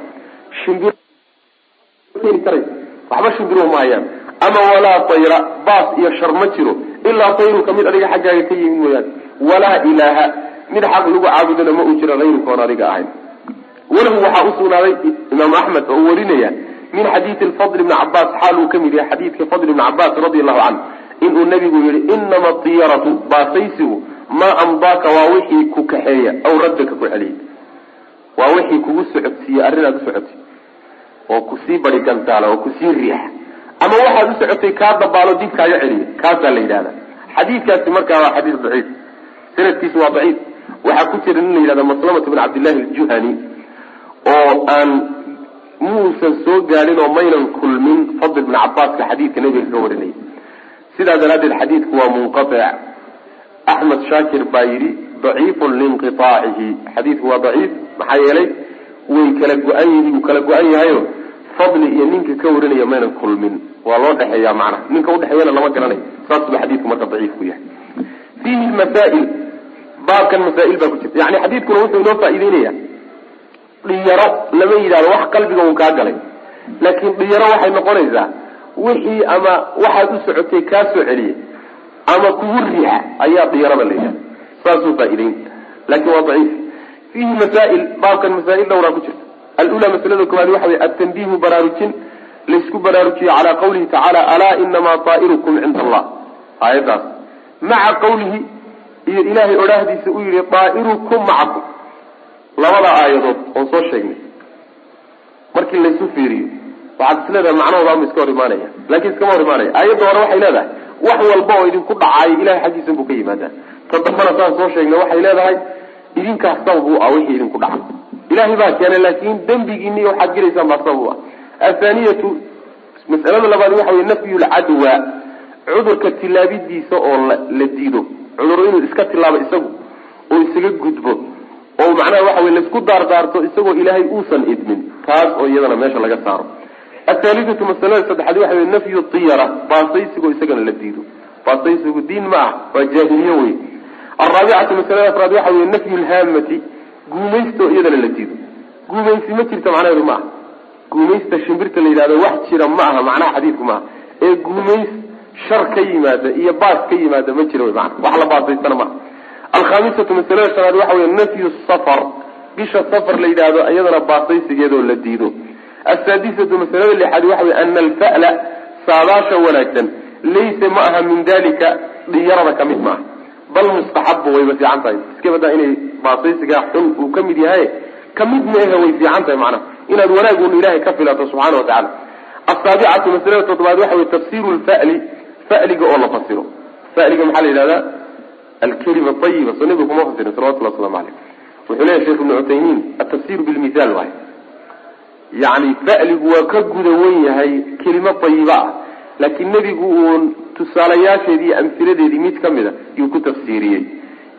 keeni karaysa waxba shimbiruhu ma hayaan ama walaa tayra baas iyo shar ma jiro. Ilaa tayruka mid adiga xaggaaga ka yimid mooyaane walaa ilaaha mid xaq lagu caabudana ma uu jiro hayrukoon adiga ahayn. Walahu waxaa usugnaaday imaam axmed oo uu warinaya min xadiidi fadl bni cabaas xaal ka mid yahay xadiidka fadl bni cabaas radi allahu canhu inuu nabigu yihi inama diyaratu baasaysigu maa amdaaka waa wixii ku kaxeeya aw raddaka ku celiya. Waa wixii kugu socodsiiye arrin aad oo ku sii bari gantaala oo ku sii riixa ama waxaad u socotay kaa dabaalo dib kaaga celiya kaasaa la yidhahda xadiidkaasi markaa waa xadiis daciif. Sanadkiisu waa daciif. Waxaa ku jira nin la yidhahda maslamata bin cabdillahi aljuhani oo aan muusan soo gaadhin oo maynan kulmin fadl bn cabaaska xadiidka nabiga ka warinaya sidaa daraaddeed xadiidku waa munqatic axmed shaakir baa yidhi daciifun liinqiaacihi xadiidku waa daciif maxaa yeelay way kala go-an yihi uu kala go-an yahayo. Fadli iyo ninka ka warinaya maynan kulmin. Waa loo dhexeeya macnaha ninka udhexeeyana lama garanayo saas ba xadiidku marka daciif ku yahay. Fiihi masaail. Baabkan masaail baa ku jirta yani xadiidkuna wuxuu inoo faa'iideynaya dhiyaro lama yidhahdo wax qalbiga un kaa galay. Laakiin dhiyaro waxay noqonaysaa wixii ama waxaad u socotay kaa soo celiyay ama kugu riixa ayaa dhiyarada la yidhahda saasuu faa'iideyn laakiin waa daciif fiihi masaail baabkan masaail dhowraa ku jirta alula masalada koowaad waxa wey atanbihu baraarujin laysku baraarujiyo calaa qawlihi tacaala alaa inamaa taa'irukum cinda allah aayaddaas maca qawlihi iyo ilaahay odhaahdiisa uu yihi daa'irukum macakum labada aayadood oon soo sheegnay markii laysu fiiriyo waxaad is leedahay macnahooda ama iska hor imaanaya laakiin iskama hor imaanaya aayadda hore waxay leedahay wax walba oo idinku dhacaayo ilahay xaggiisa buu ka yimaadaa ta dambana saan soo sheegnay waxay leedahay idinkaas sabab ah wixii idinku dhaca ilahay baa keenay laakin dembigiini waxaad gelaysaan baa sabab u ah. Athaniyatu mas'alada labaad waxa wey nafyu lcadwa cudurka tilaabidiisa oo la diido. Cudur inuu iska tilaabo isagu oo isaga gudbo. Oo macnaha waxa wey la isku daardaarto isagoo ilaahay uusan idmin taas oo iyadana meesha laga saaro. Athaalithatu masalada saddexaad waxa wey nafyu tiyara baasaysigoo isagana la diido. Baasaysigu diin ma ah waa jaahiliye wey alraabicatu masalada afraad waxa wey nafyu lhaamati guumaysto iyadana la diido guumaysi ma jirta macnaheedu ma aha guumaysta shimbirta la yidhahdo wax jira ma aha macnaha xadiidku maaha ee guumays shar ka yimaada iyo baas ka yimaada ma jira mana wax la baasaystana maaha alkhamisatu masalada shanaad waxa wey nafyu safar bisha safar la yidhaahdo iyadana baasaysigeedoo la diido asaadisatu masalada lixaad waxa wey ana alfa'la saadaasha wanaagsan laysa ma aha min dalika dhiyarada ka maaha bal mustaxabu wayba fiican tahay iska badaa inay baasaysigaa xun uu ka mid yahay ka mid maehe way fiican tahay macnaha inaad wanaag un ilahay ka filato subxana wa tacala asaabicatu masalada toddobaad waxa wey tafsiru lfa'li fa'liga oo la fasiro. Fa'liga maxaa la yidhahdaa? Alkalima ayiba soo nabiga kuma fasirin salawatullah waslamu aleyh wuxuu leyahy sheekh ibnu cuthaymiin atafsiru bilmithaal waay yani fa'ligu waa ka guda wen yahay kelimo ayiba ah. Laakiin nebigu uun tusaalayaasheedii iyo amhiladeedii mid ka mid a yuu ku tafsiiriyey.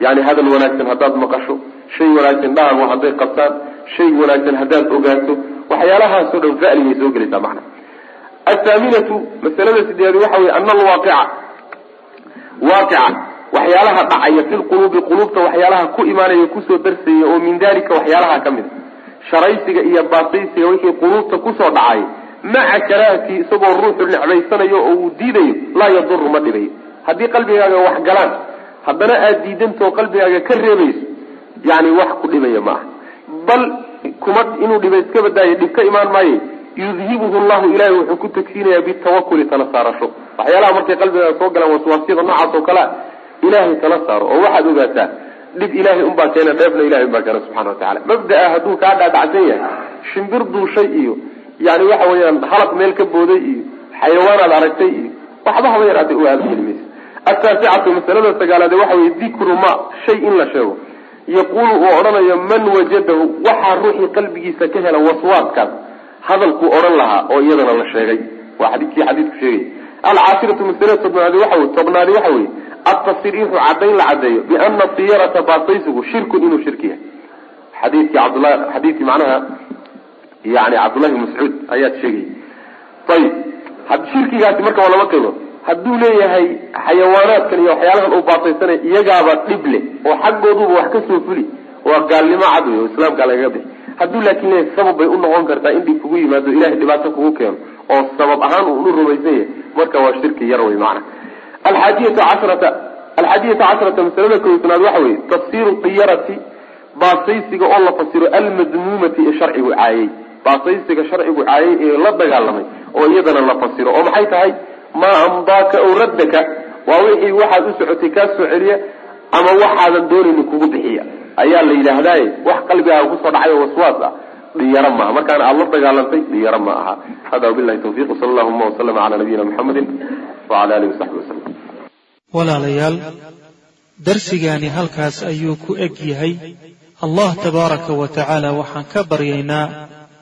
Yani hadal wanaagsan haddaad maqasho shay wanaagsan dhahago hadday qabtaan shay wanaagsan haddaad ogaato waxyaalahaasoo dhan fa'ligay soo gelaysaa macna. Athaaminatu masalada sideed waxa wey ana alwaaqica waaqica waxyaalaha dhacaya fi lquluubi quluubta waxyaalaha ku imaanaya ku soo darsaya oo min dalika waxyaalaha ka mid a. Sharaysiga iyo baasaysiga wixii quluubta ku soo dhacay maca karaahati isagoo ruuxu necbaysanayo oo uu diidayo laa yaduru ma dhibayo haddii qalbigaaga wax galaan haddana aada diidantao qalbigaaga ka reebayso yani wax ku dhibaya ma aha. Bal kuma inuu dhiba iska badaayo dhib ka imaan maaye yudhibuhu llahu ilahay wuxuu ku tagsiinayaa bitawakuli tala saarasho. Waxyaalaha markay qalbigaaga soo galaan waswaasyada noocaas oo kalea ilaahay tala saaro. Oo waxaad ogaataa dhib ilaahay unbaa keena dheefna ilahay unbaa keena subxana watacala mabdaa hadduu kaa dhaadhacsan yahay shimbir duushay iyo yani waxa weeyaan halaq meel ka booday iyo xayawaanaad aragtay iyo waxba haba yaraatay u aadageli maysa ataasicatu masalada sagaalaade waxa weye dikru ma shay in la sheego. Yaquulu uu odhanayo man wajadahu waxaa ruuxii qalbigiisa ka hela waswaaskaas hadalkuu odhan lahaa oo iyadana la sheegay. Waa xadiikii xadiidku sheegay. Alcaashiratu masalada tobnaadi waxa wey tobnaadi waxa weye atasriixu cadayn la cadeeyo biana diyarata baasaysigu shirkun inuu shirki yahay. Xadiikii cabdla xadiikii macnaha yani cabdullahi mascuud ayaad sheegay. Ayib shirkigaasi marka waa laba qaybood hadduu leeyahay xayawaanaadkan iyo waxyaalahan uu baasaysanay iyagaaba dhib leh oo xaggooduba wax ka soo fuli waa gaalnimo cad wey oo islaamka lagaga bixi hadduu laakin leeyahay sabab bay u noqon kartaa in dhib kugu yimaado ilahay dhibaato kugu keeno oo sabab ahaan uu unu rumaysan yahay marka waa shirki yar wey macana alxaadiyatu cashrata alxaadiyata cashrata masalada koysnaad waxa weeye tafsiru diyarati baasaysiga oo la fasiro almadmuumati ee sharcigu caayay baasaysiga sharcigu caayay la dagaalamay oo iyadana la fasiro oo maxay tahay? Maa amdaaka ow raddaka waa wixii waxaad u socotay kaa soo celiya ama waxaadan doonayni kugu bixiya. Ayaa la yidhaahdaye wax qalbigaaga ku soo dhacay oo waswaas ah. Dhiyaro maaha. Markaana aada la dagaalantay dhiyaro ma aha hada wabilahi tawfiq sala allahuma waslama calaa nabiyina muxamedi wacala alihi wasaxbi wasalam walaalayaal darsigaani halkaas ayuu ku eg yahay. Allah tabaaraka wa tacaala waxaan ka baryaynaa